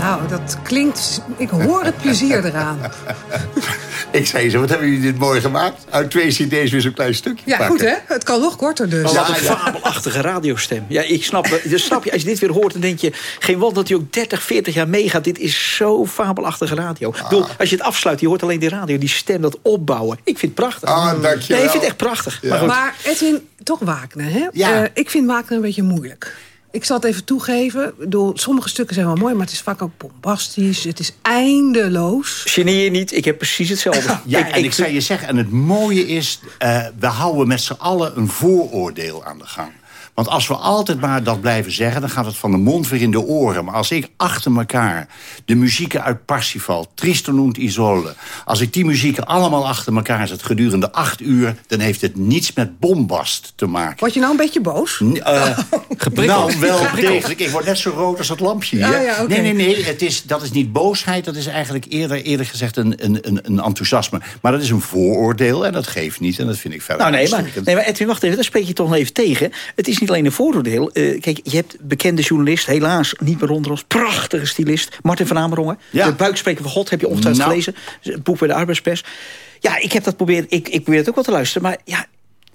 Speaker 3: Nou, dat klinkt... Ik hoor het plezier eraan.
Speaker 12: Ik zei zo, wat hebben jullie dit mooi gemaakt? Uit twee cd's weer zo'n klein stukje
Speaker 3: Ja,
Speaker 12: pakken.
Speaker 3: goed hè? Het kan nog korter dus.
Speaker 21: Wat een fabelachtige radiostem. Ja, ik snap, dus snap je, als je dit weer hoort, dan denk je... geen wonder dat hij ook 30, 40 jaar meegaat. Dit is zo fabelachtige radio. Ik bedoel, als je het afsluit, je hoort alleen die radio, die stem, dat opbouwen. Ik vind het prachtig.
Speaker 12: Ah, dankjewel.
Speaker 21: Nee, ik vind het echt prachtig. Maar
Speaker 3: Edwin, toch Wagner, hè?
Speaker 12: Ja.
Speaker 3: Eh, ik vind Wagner een beetje moeilijk. Ik zal het even toegeven. Ik bedoel, sommige stukken zijn wel mooi, maar het is vaak ook bombastisch. Het is eindeloos.
Speaker 21: Geneer je niet, ik heb precies hetzelfde.
Speaker 12: Ja, en ik zou je zeggen, en het mooie is... eh, we houden met z'n allen een vooroordeel aan de gang. Want als we altijd maar dat blijven zeggen... dan gaat het van de mond weer in de oren. Maar als ik achter elkaar de muzieken uit Parsifal... Tristan und Isolde... als ik die muzieken allemaal achter elkaar zet gedurende acht uur... dan heeft het niets met bombast te maken.
Speaker 3: Word je nou een beetje boos?
Speaker 12: N- eh, nou, wel degelijk. Ik word net zo rood als dat lampje hier.
Speaker 3: Ah, ja, oké.
Speaker 12: Nee, nee, nee. Het is, dat is niet boosheid. Dat is eigenlijk eerder, eerder gezegd een, een, een, een enthousiasme. Maar dat is een vooroordeel en dat geeft niet. En dat vind ik verder
Speaker 21: Nou nee maar, nee, maar Edwin, wacht even, daar spreek je toch nog even tegen. Het is niet alleen een vooroordeel. Eh, kijk, je hebt bekende journalist, helaas niet meer onder ons. Prachtige stylist, Martin van Amerongen.
Speaker 12: Ja.
Speaker 21: De buikspreker van God heb je ongetwijfeld
Speaker 12: Nou.
Speaker 21: gelezen. Het boek bij de arbeidspers. Ja, ik heb dat proberen, ik, ik probeer het ook wel te luisteren. Maar ja,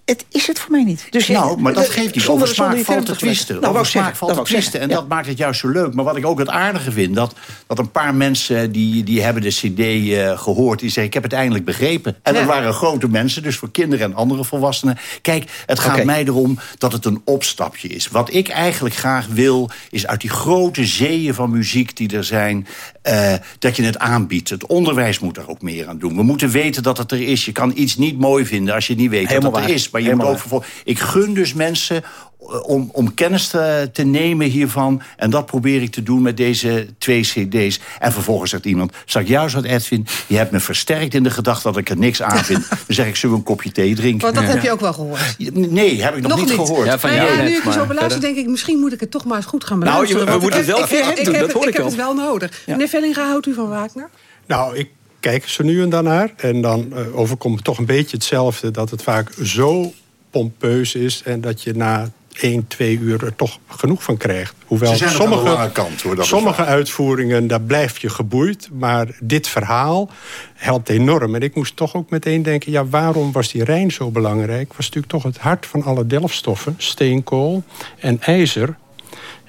Speaker 21: het is het voor mij niet. Dus
Speaker 12: nou, maar dat
Speaker 21: de-
Speaker 12: geeft niet.
Speaker 21: zonder-
Speaker 12: Over smaak valt te twisten.
Speaker 21: Nou,
Speaker 12: Over smaak
Speaker 21: zeggen,
Speaker 12: valt te twisten. En dat maakt het juist zo leuk. Maar wat ik ook het aardige vind... dat, dat een paar mensen die, die hebben de cd eh, gehoord... die zeggen, ik heb het eindelijk begrepen. En dat waren grote mensen, dus voor kinderen en andere volwassenen. Kijk, het gaat mij erom dat het een opstapje is. Wat ik eigenlijk graag wil, is uit die grote zeeën van muziek die er zijn... eh, dat je het aanbiedt. Het onderwijs moet er ook meer aan doen. We moeten weten dat het er is. Je kan iets niet mooi vinden als je niet weet
Speaker 21: Helemaal
Speaker 12: dat het er
Speaker 21: waar.
Speaker 12: is. Maar je
Speaker 21: Helemaal
Speaker 12: moet ook vervolgens... Ik gun dus mensen eh, om, om kennis te, te nemen hiervan. En dat probeer ik te doen met deze twee cd's. En vervolgens zegt iemand... Zeg juist wat Edwin, je hebt me versterkt in de gedachte dat ik er niks aan vind. Dan zeg ik, zullen we een kopje thee drinken?
Speaker 3: Want dat heb je ook wel gehoord.
Speaker 12: Nee, heb ik nog, niet, gehoord.
Speaker 3: Nou ja, nu ik zo beluister, denk ik, misschien moet ik het toch maar eens goed gaan
Speaker 12: Nou,
Speaker 3: beluisteren.
Speaker 12: je- we
Speaker 3: ik
Speaker 12: moeten
Speaker 3: heb-
Speaker 12: het wel
Speaker 3: ik ik
Speaker 12: doen,
Speaker 3: heb
Speaker 12: dat
Speaker 3: het-
Speaker 12: hoor ik
Speaker 3: Ik heb het wel nodig. Meneer Vellinga, houdt u van Wagner?
Speaker 20: Nou, ik kijk zo nu en dan naar. En dan eh, overkomt het toch een beetje hetzelfde. Dat het vaak zo pompeus is. En dat je na één, twee uur er toch genoeg van krijgt. Hoewel
Speaker 12: Ze
Speaker 20: sommige,
Speaker 12: kant, hoor,
Speaker 20: sommige uitvoeringen, daar blijf je geboeid. Maar dit verhaal helpt enorm. En ik moest toch ook meteen denken... ja, waarom was die Rijn zo belangrijk? was natuurlijk toch het hart van alle delfstoffen. Steenkool en ijzer.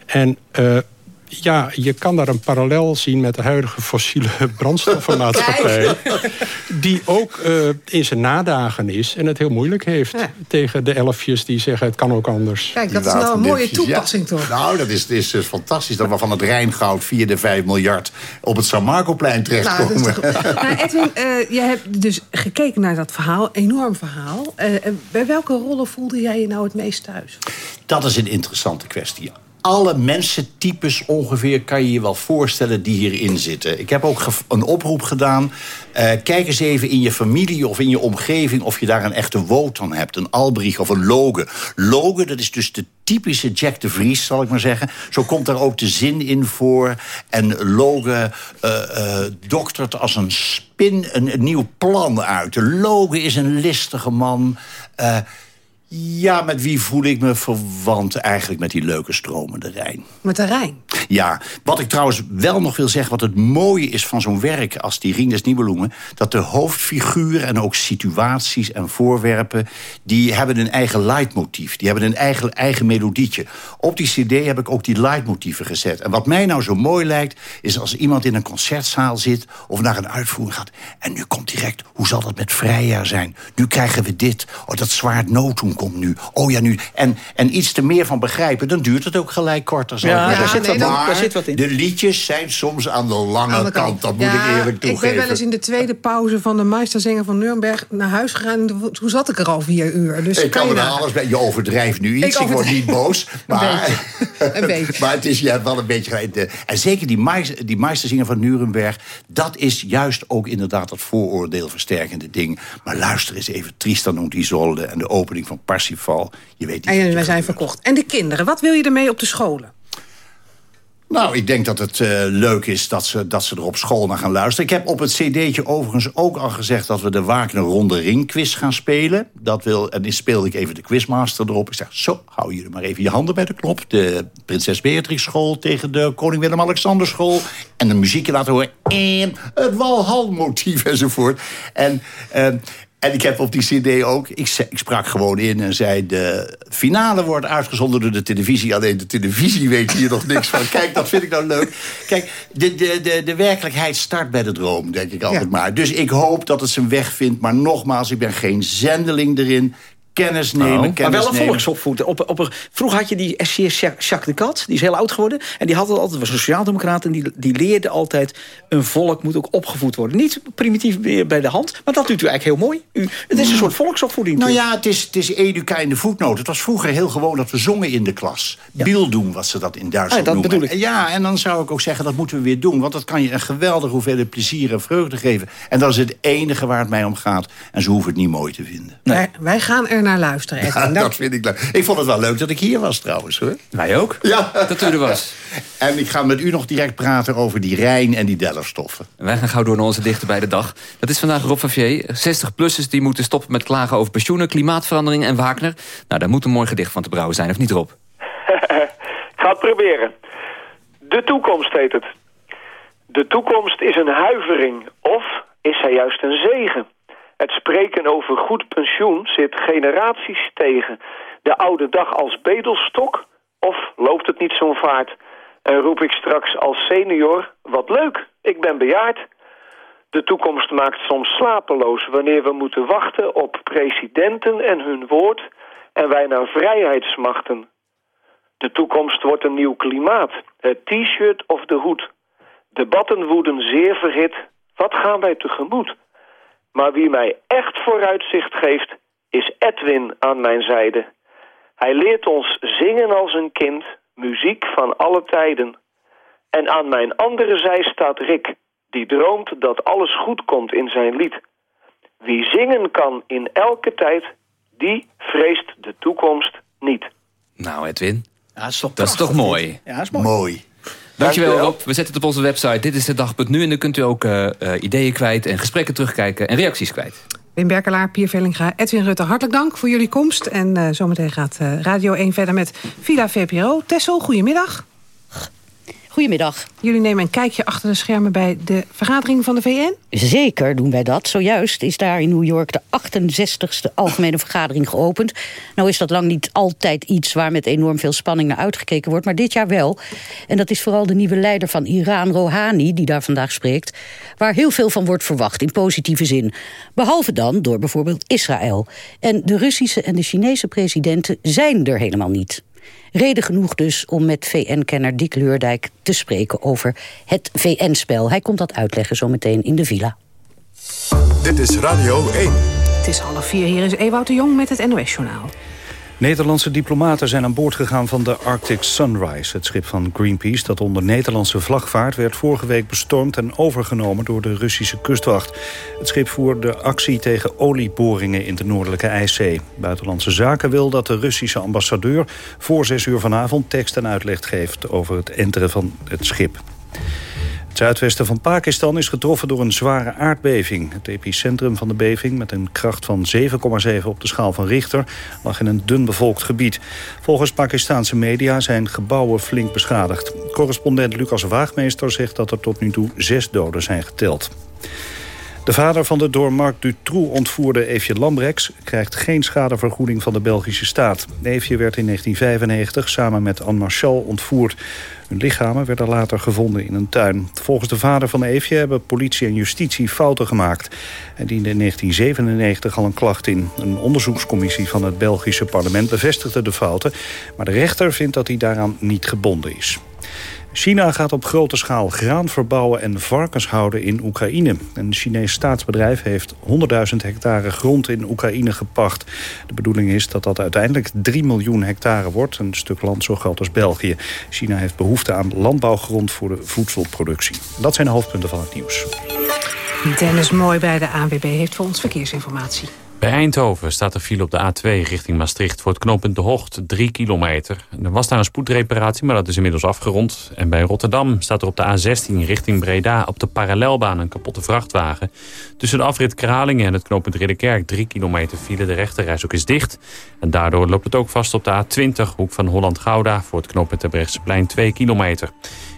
Speaker 20: En eh, ja, je kan daar een parallel zien met de huidige fossiele brandstoffenmaatschappij. Die ook eh, in zijn nadagen is en het heel moeilijk heeft tegen de elfjes die zeggen het kan ook anders.
Speaker 3: Kijk, dat is nou een mooie
Speaker 12: ja.
Speaker 3: toepassing toch?
Speaker 12: Nou, dat is, is dus fantastisch dat we van het Rijngoud via de 5 miljard op het San Marcoplein
Speaker 3: Nou,
Speaker 12: terechtkomen.
Speaker 3: nou, Edwin, eh, je hebt dus gekeken naar dat verhaal, enorm verhaal. Eh, eh, bij welke rollen voelde jij je nou het meest thuis?
Speaker 12: Dat is een interessante kwestie. Alle mensentypes ongeveer kan je je wel voorstellen die hierin zitten. Ik heb ook een oproep gedaan. Eh, kijk eens even in je familie of in je omgeving... of je daar een echte Wotan hebt, een Albrich of een Loge. Loge, dat is dus de typische Jack de Vries, zal ik maar zeggen. Zo komt daar ook de zin in voor. En Loge eh, eh, doktert als een spin een, een nieuw plan uit. De Loge is een listige man... Ja, met wie voel ik me verwant eigenlijk met die leuke stromende Rijn?
Speaker 3: Met de Rijn.
Speaker 12: Ja, wat ik trouwens wel nog wil zeggen... wat het mooie is van zo'n werk als die Ring des Nibelungen... dat de hoofdfiguren en ook situaties en voorwerpen... die hebben een eigen leidmotief. Die hebben een eigen, eigen melodietje. Op die cd heb ik ook die leidmotieven gezet. En wat mij nou zo mooi lijkt... is als iemand in een concertzaal zit of naar een uitvoering gaat... en nu komt direct, hoe zal dat met Freya zijn? Nu krijgen we dit. Oh, dat zwaard noodtoen komt nu. Oh ja, nu. En, en iets te meer van begrijpen, dan duurt het ook gelijk korter.
Speaker 21: Ja,
Speaker 12: ik maar
Speaker 21: daar
Speaker 12: zeggen.
Speaker 21: zit wat
Speaker 12: Maar
Speaker 21: daar zit wat in.
Speaker 12: de liedjes zijn soms aan de lange
Speaker 3: Aan de
Speaker 12: kant. Dat moet
Speaker 3: Ja,
Speaker 12: ik eerlijk
Speaker 3: Ik ben
Speaker 12: toegeven.
Speaker 3: wel eens in de tweede pauze van de Meisterzanger van Nuremberg naar huis gegaan. Toen zat ik er al vier uur. Dus
Speaker 12: ik kan
Speaker 3: je
Speaker 12: er alles bij. Je overdrijft nu iets.
Speaker 3: Ik
Speaker 12: Ik, word niet boos. Maar,
Speaker 3: Een beetje.
Speaker 12: maar het is, hebt wel een beetje. De- En zeker die, meis, die Meisterzinger van Nuremberg... dat is juist ook inderdaad dat vooroordeelversterkende ding. Maar luister eens even. Tristan und Isolde en de opening van Parsifal. Je weet niet
Speaker 3: En wij zijn verkocht. En de kinderen, wat wil je ermee op de scholen?
Speaker 12: Nou, ik denk dat het eh, leuk is dat ze, dat ze er op school naar gaan luisteren. Ik heb op het cd'tje overigens ook al gezegd... dat we de Wagner Ronde Ring quiz gaan spelen. Dat wil, en dan speelde ik even de quizmaster erop. Ik zeg, zo, hou er maar even je handen bij de knop. De Prinses Beatrix school tegen de Koning Willem-Alexander school. En de muziekje laten horen. En het Walhall-motief enzovoort. En... eh, en ik heb op die cd ook, ik, ik sprak gewoon in en zei... de finale wordt uitgezonden door de televisie. Alleen de televisie weet hier nog niks van. Kijk, dat vind ik nou leuk. Kijk, de, de, de, de werkelijkheid start bij de droom, denk ik altijd maar. Dus ik hoop dat het zijn weg vindt. Maar nogmaals, ik ben geen zendeling erin. Kennis nemen,
Speaker 21: Oh, maar wel een
Speaker 12: nemen.
Speaker 21: volksopvoeding. Op, op, een- vroeger had je die SCS Jacques de Cat, die is heel oud geworden. En die had het altijd, was een sociaaldemocraat... en die, die leerde altijd, een volk moet ook opgevoed worden. Niet primitief meer bij de hand, maar dat doet u eigenlijk heel mooi. U, het is een soort volksopvoeding.
Speaker 12: Nou ja, het is, het is educa in de voetnoot. Het was vroeger heel gewoon dat we zongen in de klas. Bieldoen was ze dat in Duitsland
Speaker 21: Ah, dat
Speaker 12: noemen.
Speaker 21: bedoel ik.
Speaker 12: Ja, en dan zou ik ook zeggen, dat moeten we weer doen. Want dat kan je een geweldige hoeveelheid plezier en vreugde geven. En dat is het enige waar het mij om gaat. En ze hoeven het niet mooi te vinden.
Speaker 3: Wij, wij gaan er naar luisteren,
Speaker 12: dat vind ik leuk. Ik vond het wel leuk dat ik hier was trouwens. Hoor.
Speaker 2: Wij ook.
Speaker 12: Ja.
Speaker 2: Dat u er was.
Speaker 12: En ik ga met u nog direct praten over die Rijn en die Dellerstoffen.
Speaker 2: Wij gaan gauw door naar onze dichter bij de dag. Dat is vandaag Rob van Vier. 60-plussers die moeten stoppen met klagen over pensioenen, klimaatverandering en Wagner. Nou, daar moet een mooi gedicht van te brouwen zijn, of niet Rob?
Speaker 25: Ik ga het proberen. De toekomst heet het. De toekomst is een huivering of is zij juist een zegen? Het spreken over goed pensioen zit generaties tegen. De oude dag als bedelstok? Of loopt het niet zo'n vaart? En roep ik straks als senior, wat leuk, ik ben bejaard. De toekomst maakt soms slapeloos wanneer we moeten wachten op presidenten en hun woord en wij naar vrijheid smachten. De toekomst wordt een nieuw klimaat, het t-shirt of de hoed. Debatten woeden zeer verhit, wat gaan wij tegemoet? Maar wie mij echt vooruitzicht geeft, is Edwin aan mijn zijde. Hij leert ons zingen als een kind, muziek van alle tijden. En aan mijn andere zij staat Rick, die droomt dat alles goed komt in zijn lied. Wie zingen kan in elke tijd, die vreest de toekomst niet.
Speaker 2: Nou, Edwin.
Speaker 21: Ja, dat is toch,
Speaker 2: Dat is toch mooi?
Speaker 21: Ja, dat is mooi.
Speaker 12: Mooi.
Speaker 25: Dankjewel.
Speaker 2: Rob. We zetten het op onze website. Dit is de dag.nu. En dan kunt u ook eh, eh, ideeën kwijt en gesprekken terugkijken en reacties kwijt.
Speaker 3: Wim Berkelaar, Pier Vellinga, Edwin Rutte, hartelijk dank voor jullie komst. En eh, zometeen gaat eh, Radio 1 verder met Villa VPRO. Tessel, goedemiddag.
Speaker 26: Goedemiddag.
Speaker 3: Jullie nemen een kijkje achter de schermen bij de vergadering van de VN.
Speaker 26: Zeker doen wij dat. Zojuist is daar in New York de 68ste Algemene Vergadering geopend. Nou is dat lang niet altijd iets waar met enorm veel spanning naar uitgekeken wordt, maar dit jaar wel. En dat is vooral de nieuwe leider van Iran, Rouhani, die daar vandaag spreekt, waar heel veel van wordt verwacht in positieve zin. Behalve dan door bijvoorbeeld Israël. En de Russische en de Chinese presidenten zijn er helemaal niet. Reden genoeg dus om met VN-kenner Dick Leurdijk te spreken over het VN-spel. Hij komt dat uitleggen zometeen in de villa.
Speaker 1: Dit is Radio 1.
Speaker 3: Het is half vier. Hier is Ewout de Jong met het NOS-journaal.
Speaker 4: Nederlandse diplomaten zijn aan boord gegaan van de Arctic Sunrise. Het schip van Greenpeace dat onder Nederlandse vlag vaart... werd vorige week bestormd en overgenomen door de Russische kustwacht. Het schip voerde actie tegen olieboringen in de Noordelijke IJszee. Buitenlandse Zaken wil dat de Russische ambassadeur... voor zes uur vanavond tekst en uitleg geeft over het enteren van het schip. Het zuidwesten van Pakistan is getroffen door een zware aardbeving. Het epicentrum van de beving, met een kracht van 7,7 op de schaal van Richter... lag in een dun bevolkt gebied. Volgens Pakistanse media zijn gebouwen flink beschadigd. Correspondent Lucas Waagmeester zegt dat er tot nu toe zes doden zijn geteld. De vader van de door Marc Dutroux ontvoerde Eefje Lambrechts... krijgt geen schadevergoeding van de Belgische staat. Eefje werd in 1995 samen met Anne Marchal ontvoerd. Hun lichamen werden later gevonden in een tuin. Volgens de vader van Eefje hebben politie en justitie fouten gemaakt. Hij diende in 1997 al een klacht in. Een onderzoekscommissie van het Belgische parlement bevestigde de fouten... maar de rechter vindt dat hij daaraan niet gebonden is. China gaat op grote schaal graan verbouwen en varkens houden in Oekraïne. Een Chinees staatsbedrijf heeft 100.000 hectare grond in Oekraïne gepacht. De bedoeling is dat dat uiteindelijk 3 miljoen hectare wordt. Een stuk land zo groot als België. China heeft behoefte aan landbouwgrond voor de voedselproductie. Dat zijn de hoofdpunten van het nieuws.
Speaker 3: Dennis Mooi bij de ANWB heeft voor ons verkeersinformatie.
Speaker 8: Bij Eindhoven staat er file op de A2 richting Maastricht... voor het knooppunt De Hocht, 3 kilometer. Er was daar een spoedreparatie, maar dat is inmiddels afgerond. En bij Rotterdam staat er op de A16 richting Breda... op de parallelbaan een kapotte vrachtwagen. Tussen de afrit Kralingen en het knooppunt Ridderkerk... 3 kilometer file, de rechterreis ook is dicht. En daardoor loopt het ook vast op de A20, hoek van Holland-Gouda... voor het knooppunt Terbrechtseplein 2 kilometer.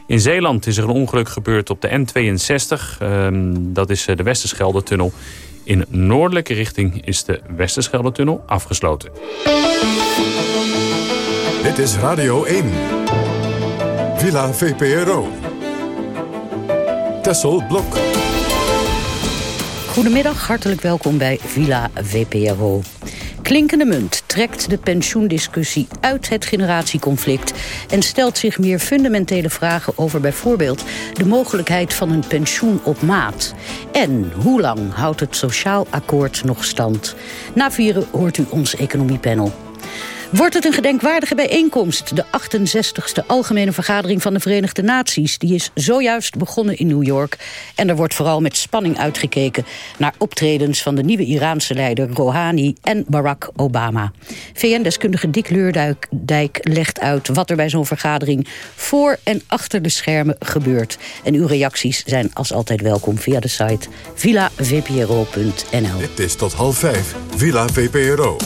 Speaker 8: In Zeeland is er een ongeluk gebeurd op de N62. Ehm, dat is eh, de Westerschelde-tunnel. In noordelijke richting is de Westerschelde-tunnel afgesloten.
Speaker 1: Dit is Radio 1. Villa VPRO. Tessel Blok.
Speaker 26: Goedemiddag, hartelijk welkom bij Villa VPRO. Klinkende munt trekt de pensioendiscussie uit het generatieconflict... en stelt zich meer fundamentele vragen over bijvoorbeeld... de mogelijkheid van een pensioen op maat. En hoe lang houdt het sociaal akkoord nog stand? Na vieren hoort u ons economiepanel. Wordt het een gedenkwaardige bijeenkomst? De 68ste Algemene Vergadering van de Verenigde Naties. Die is zojuist begonnen in New York. En er wordt vooral met spanning uitgekeken... naar optredens van de nieuwe Iraanse leider Rouhani en Barack Obama. VN-deskundige Dick Leurdijk legt uit wat er bij zo'n vergadering... voor en achter de schermen gebeurt. En uw reacties zijn als altijd welkom via de site villavpro.nl.
Speaker 1: Het is tot half vijf. Villa VPRO.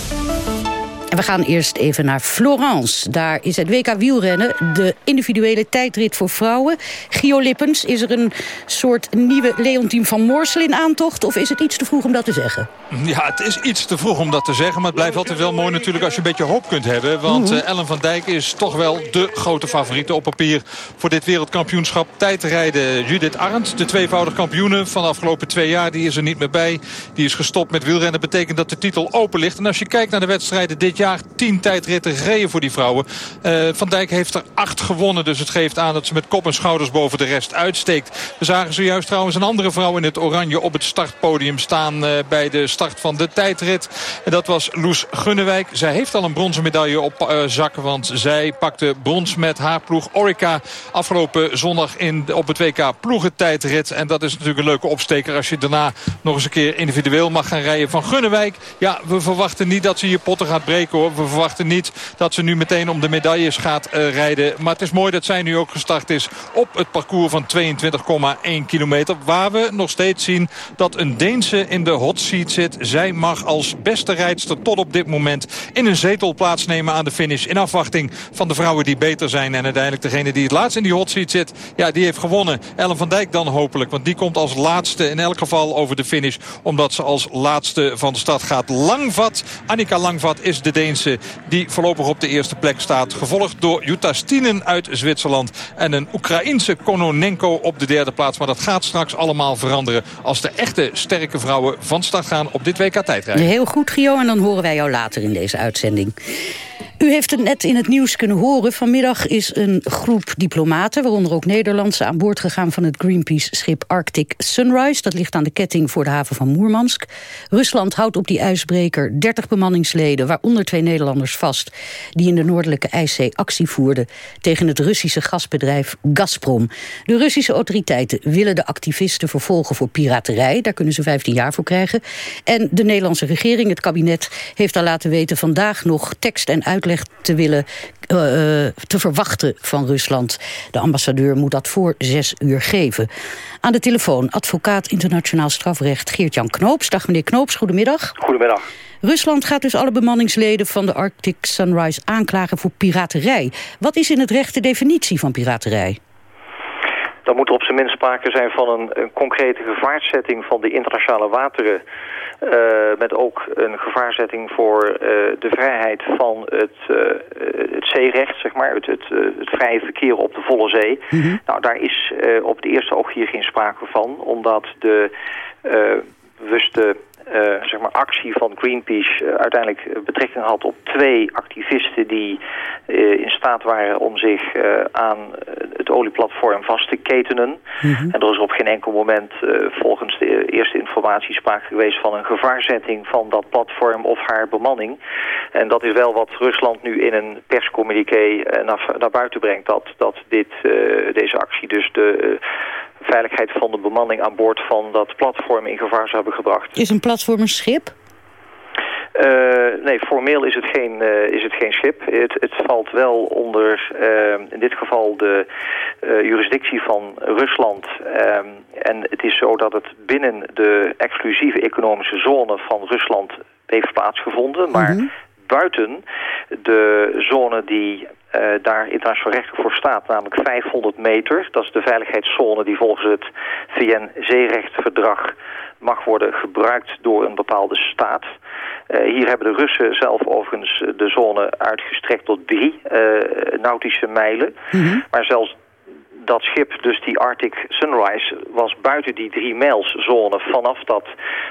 Speaker 26: En we gaan eerst even naar Florence. Daar is het WK wielrennen, de individuele tijdrit voor vrouwen. Gio Lippens, is er een soort nieuwe Leontien van Moorsel in aantocht... of is het iets te vroeg om dat te zeggen?
Speaker 19: Ja, het is iets te vroeg om dat te zeggen. Maar het blijft altijd wel mooi natuurlijk als je een beetje hoop kunt hebben. Want uh, Ellen van Dijk is toch wel de grote favoriete op papier... voor dit wereldkampioenschap tijdrijden. Judith Arndt, de tweevoudig kampioene van de afgelopen twee jaar... die is er niet meer bij. Die is gestopt met wielrennen. betekent dat de titel open ligt. En als je kijkt naar de wedstrijden dit jaar... tien tijdritten gereden voor die vrouwen. Uh, van Dijk heeft er acht gewonnen. Dus het geeft aan dat ze met kop en schouders boven de rest uitsteekt. We zagen zojuist trouwens een andere vrouw in het oranje... op het startpodium staan uh, bij de start van de tijdrit. En dat was Loes Gunnewijk. Zij heeft al een bronzen medaille op uh, zak. Want zij pakte brons met haar ploeg Orica afgelopen zondag in, op het WK ploegentijdrit. En dat is natuurlijk een leuke opsteker als je daarna nog eens een keer individueel mag gaan rijden van Gunnewijk. Ja, we verwachten niet dat ze hier potten gaat breken We verwachten niet dat ze nu meteen om de medailles gaat uh, rijden. Maar het is mooi dat zij nu ook gestart is op het parcours van 22,1 kilometer. Waar we nog steeds zien dat een Deense in de hot seat zit. Zij mag als beste rijdster tot op dit moment in een zetel plaatsnemen aan de finish. In afwachting van de vrouwen die beter zijn. En uiteindelijk degene die het laatst in die hot seat zit, ja, die heeft gewonnen. Ellen van Dijk dan hopelijk. Want die komt als laatste in elk geval over de finish. Omdat ze als laatste van de stad gaat. Langvat, Annika Langvat is de Deense die voorlopig op de eerste plek staat. Gevolgd door Jutta Stienen uit Zwitserland. En een Oekraïense Kononenko op de derde plaats. Maar dat gaat straks allemaal veranderen als de echte sterke vrouwen van start gaan op dit WK tijdrijden.
Speaker 26: Heel goed, Gio. En dan horen wij jou later in deze uitzending. U heeft het net in het nieuws kunnen horen. Vanmiddag is een groep diplomaten, waaronder ook Nederlandse... aan boord gegaan van het Greenpeace-schip Arctic Sunrise. Dat ligt aan de ketting voor de haven van Moermansk. Rusland houdt op die ijsbreker 30 bemanningsleden... waaronder twee Nederlanders vast... die in de Noordelijke IJszee actie voerden... tegen het Russische gasbedrijf Gazprom. De Russische autoriteiten willen de activisten vervolgen voor piraterij. Daar kunnen ze 15 jaar voor krijgen. En de Nederlandse regering, het kabinet, heeft al laten weten... vandaag nog tekst en uitleg te willen uh, te verwachten van Rusland. De ambassadeur moet dat voor zes uur geven. Aan de telefoon advocaat internationaal strafrecht Geert-Jan Knoops. Dag meneer Knoops, goedemiddag.
Speaker 27: Goedemiddag.
Speaker 26: Rusland gaat dus alle bemanningsleden van de Arctic Sunrise aanklagen voor piraterij. Wat is in het recht de definitie van piraterij?
Speaker 27: Dan moet er op zijn minst sprake zijn van een, een concrete gevaarzetting van de internationale wateren uh, met ook een gevaarzetting voor uh, de vrijheid van het, uh, het zeerecht, zeg maar, het, het, het vrije verkeer op de volle zee. Mm -hmm. Nou, daar is op het eerste oog hier geen sprake van, omdat de bewuste zeg maar actie van Greenpeace uh, uiteindelijk betrekking had op twee activisten die in staat waren om zich aan het olieplatform vast te ketenen. Mm -hmm. En er is op geen enkel moment volgens de eerste informatie sprake geweest van een gevaarzetting van dat platform of haar bemanning. En dat is wel wat Rusland nu in een perscommuniqué naar, naar buiten brengt. Dat, dat dit, deze actie dus de veiligheid van de bemanning aan boord van dat platform in gevaar zou hebben gebracht.
Speaker 26: Is een platform een schip?
Speaker 27: Uh, nee, formeel is het geen, uh, is het geen schip. Het, het valt wel onder, uh, in dit geval, de jurisdictie van Rusland. En het is zo dat het binnen de exclusieve economische zone van Rusland heeft plaatsgevonden. Maar -hmm. buiten de zone die uh, daar internationaal recht voor staat, namelijk 500 meter. Dat is de veiligheidszone die volgens het VN-zeerechtverdrag mag worden gebruikt door een bepaalde staat. Uh, hier hebben de Russen zelf overigens de zone uitgestrekt tot drie uh, nautische mijlen. Mm -hmm. Maar zelfs dat schip, dus die Arctic Sunrise, was buiten die drie mijls zone vanaf dat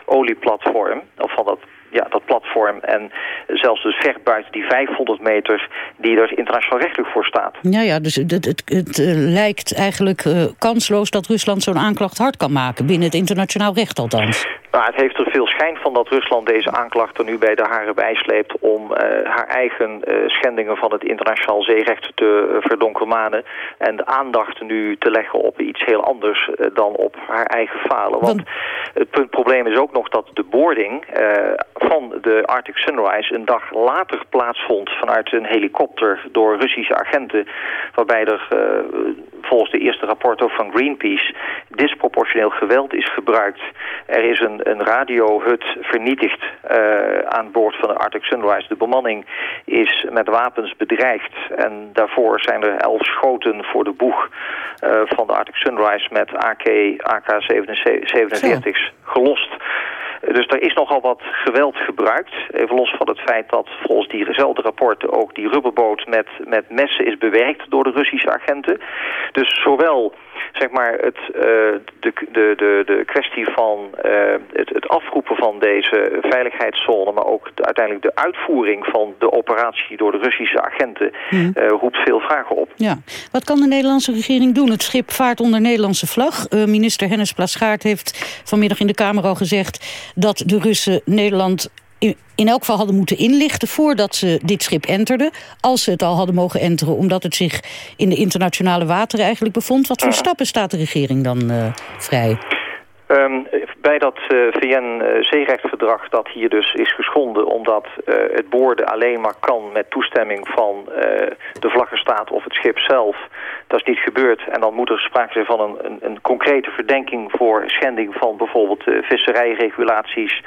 Speaker 27: olieplatform, of van dat ja, dat platform en zelfs dus ver buiten die 500 meter die er internationaal rechtelijk voor staat.
Speaker 26: Ja, ja dus het, het, het, uh, lijkt eigenlijk uh, kansloos dat Rusland zo'n aanklacht hard kan maken, binnen het internationaal recht althans.
Speaker 27: Nou, het heeft er veel schijn van dat Rusland deze aanklacht er nu bij de haren bijsleept om uh, haar eigen schendingen van het internationaal zeerecht te verdonkermanen en de aandacht nu te leggen op iets heel anders dan op haar eigen falen. Want, het punt, probleem is ook nog dat de boarding van de Arctic Sunrise een dag later plaatsvond vanuit een helikopter door Russische agenten. Waarbij er uh, volgens de eerste rapport ook van Greenpeace disproportioneel geweld is gebruikt Er is een, een radiohut vernietigd aan boord van de Arctic Sunrise. De bemanning is met wapens bedreigd. En daarvoor zijn er elf schoten voor de boeg van de Arctic Sunrise met AK, AK-47's gelost. Dus er is nogal wat geweld gebruikt. Even los van het feit dat volgens diezelfde rapporten ook die rubberboot met, met messen is bewerkt door de Russische agenten. Dus zowel zeg maar het, uh, de, de, de, de kwestie van uh, het, het afroepen van deze veiligheidszone, maar ook de, uiteindelijk de uitvoering van de operatie door de Russische agenten, uh, roept veel vragen op.
Speaker 26: Ja. Wat kan de Nederlandse regering doen? Het schip vaart onder Nederlandse vlag. minister Hennis Plasgaard heeft vanmiddag in de Kamer al gezegd dat de Russen Nederland in elk geval hadden moeten inlichten voordat ze dit schip enterden. Als ze het al hadden mogen enteren, omdat het zich in de internationale wateren eigenlijk bevond. Wat voor stappen staat de regering dan uh, vrij?
Speaker 27: Um, bij dat uh, VN-zeerechtsverdrag uh, dat hier dus is geschonden... omdat uh, het boorden alleen maar kan met toestemming van de vlaggenstaat of het schip zelf... dat is niet gebeurd. En dan moet er sprake zijn van een, een, een concrete verdenking... voor schending van bijvoorbeeld visserijregulaties...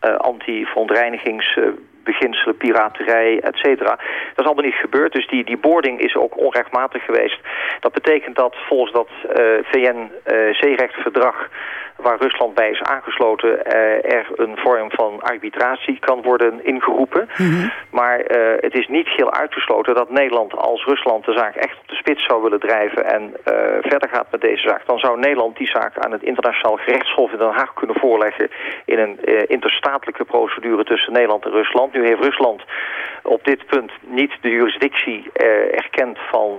Speaker 27: anti-verontreinigings beginselen, piraterij, et cetera. Dat is allemaal niet gebeurd, dus die, die boarding is ook onrechtmatig geweest. Dat betekent dat volgens dat uh, VN-zeerechtverdrag waar Rusland bij is aangesloten... Uh, er een vorm van arbitratie kan worden ingeroepen. Mm -hmm. Maar uh, het is niet heel uitgesloten dat Nederland als Rusland de zaak echt op de spits zou willen drijven... en uh, verder gaat met deze zaak. Dan zou Nederland die zaak aan het internationaal gerechtshof in Den Haag kunnen voorleggen... in een interstatelijke procedure tussen Nederland en Rusland. Nu heeft Rusland op dit punt niet de jurisdictie erkend van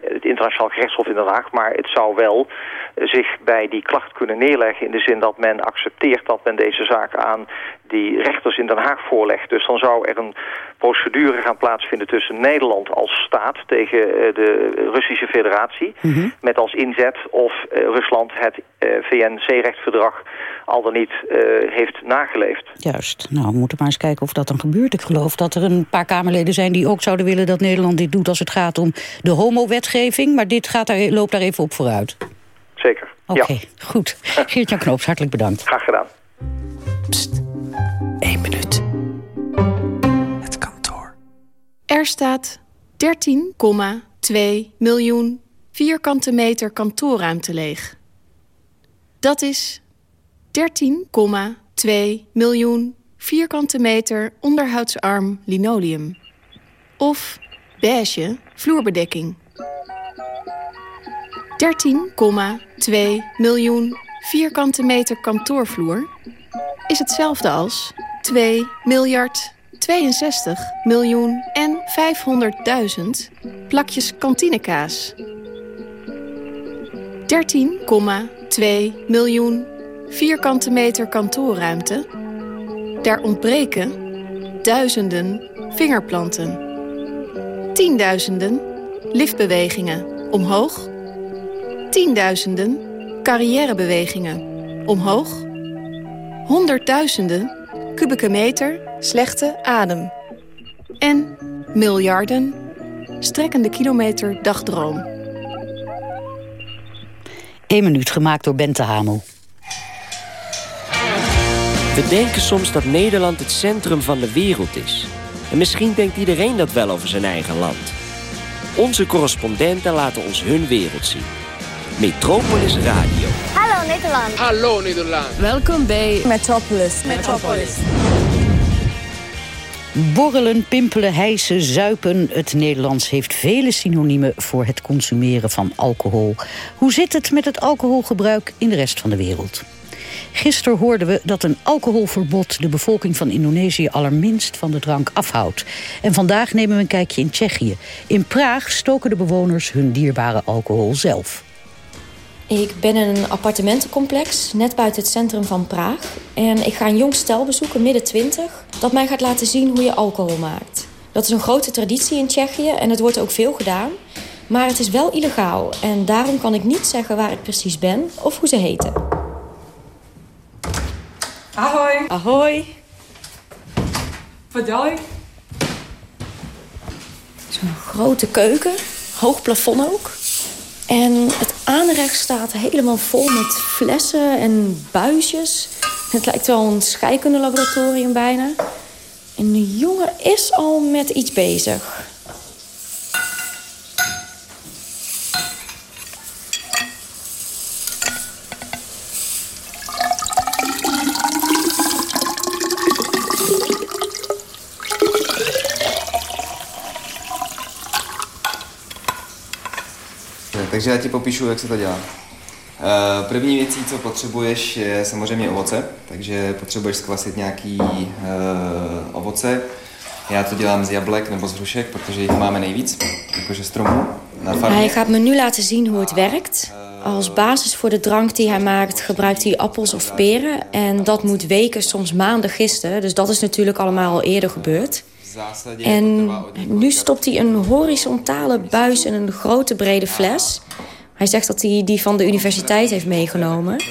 Speaker 27: het internationaal gerechtshof in Den Haag... maar het zou wel zich bij die klacht kunnen neerleggen in de zin dat men accepteert dat men deze zaak aan die rechters in Den Haag voorlegt. Dus dan zou er een procedure gaan plaatsvinden tussen Nederland als staat tegen uh, de Russische federatie. Mm -hmm. Met als inzet of uh, Rusland het uh, VN-zeerechtsverdrag al dan niet heeft nageleefd.
Speaker 26: Juist. Nou, we moeten maar eens kijken of dat dan gebeurt. Ik geloof dat er een paar Kamerleden zijn die ook zouden willen dat Nederland dit doet als het gaat om de homo-wetgeving. Maar dit gaat daar, loopt daar even op vooruit.
Speaker 27: Zeker.
Speaker 26: Oké, okay, ja. goed. Geert-Jan Knoops, hartelijk bedankt.
Speaker 27: Graag gedaan.
Speaker 28: Pst, één minuut. Het kantoor.
Speaker 29: Er staat 13,2 miljoen vierkante meter kantoorruimte leeg. Dat is 13,2 miljoen vierkante meter onderhoudsarm linoleum. Of beige vloerbedekking. 13,2 miljoen vierkante meter kantoorvloer is hetzelfde als 2 miljard 62 miljoen en 500.000 plakjes kantinekaas. 13,2 miljoen vierkante meter kantoorruimte. Daar ontbreken duizenden vingerplanten. Tienduizenden liftbewegingen omhoog tienduizenden carrièrebewegingen omhoog, honderdduizenden kubieke meter slechte adem en miljarden strekkende kilometer dagdroom.
Speaker 26: Eén minuut gemaakt door Bente Hamel.
Speaker 30: We denken soms dat Nederland het centrum van de wereld is. En misschien denkt iedereen dat wel over zijn eigen land. Onze correspondenten laten ons hun wereld zien. Metropolis Radio.
Speaker 31: Hallo Nederland.
Speaker 32: Hallo Nederland.
Speaker 31: Welkom bij Metropolis.
Speaker 29: Metropolis.
Speaker 26: Borrelen, pimpelen, hijsen, zuipen. Het Nederlands heeft vele synoniemen voor het consumeren van alcohol. Hoe zit het met het alcoholgebruik in de rest van de wereld? Gisteren hoorden we dat een alcoholverbod de bevolking van Indonesië allerminst van de drank afhoudt. En vandaag nemen we een kijkje in Tsjechië. In Praag stoken de bewoners hun dierbare alcohol zelf.
Speaker 33: Ik ben in een appartementencomplex net buiten het centrum van Praag. En ik ga een jong stel bezoeken, midden twintig, dat mij gaat laten zien hoe je alcohol maakt. Dat is een grote traditie in Tsjechië en het wordt ook veel gedaan. Maar het is wel illegaal en daarom kan ik niet zeggen waar ik precies ben of hoe ze heten.
Speaker 34: Ahoj.
Speaker 33: Ahoj.
Speaker 34: Verdooi.
Speaker 33: Zo'n grote keuken, hoog plafond ook. En het aanrecht staat helemaal vol met flessen en buisjes. Het lijkt wel een scheikundelaboratorium bijna. En de jongen is al met iets bezig.
Speaker 35: Takže já ti popíšu, jak se to dělá. Eh, první věcí, co potřebuješ, je samozřejmě ovoce, takže potřebuješ skvasit nějaký uh, ovoce. Já to dělám z jablek nebo z hrušek, protože jich máme nejvíc, jakože stromů na farmě.
Speaker 33: Hij gaat me nu laten zien hoe het werkt. Als basis voor de drank die hij maakt gebruikt hij appels of peren. En dat moet weken, soms maanden gisten. Dus dat is natuurlijk allemaal al eerder gebeurd. En nu stopt hij een horizontale buis in een grote brede fles. Hij zegt dat hij die van de universiteit heeft meegenomen.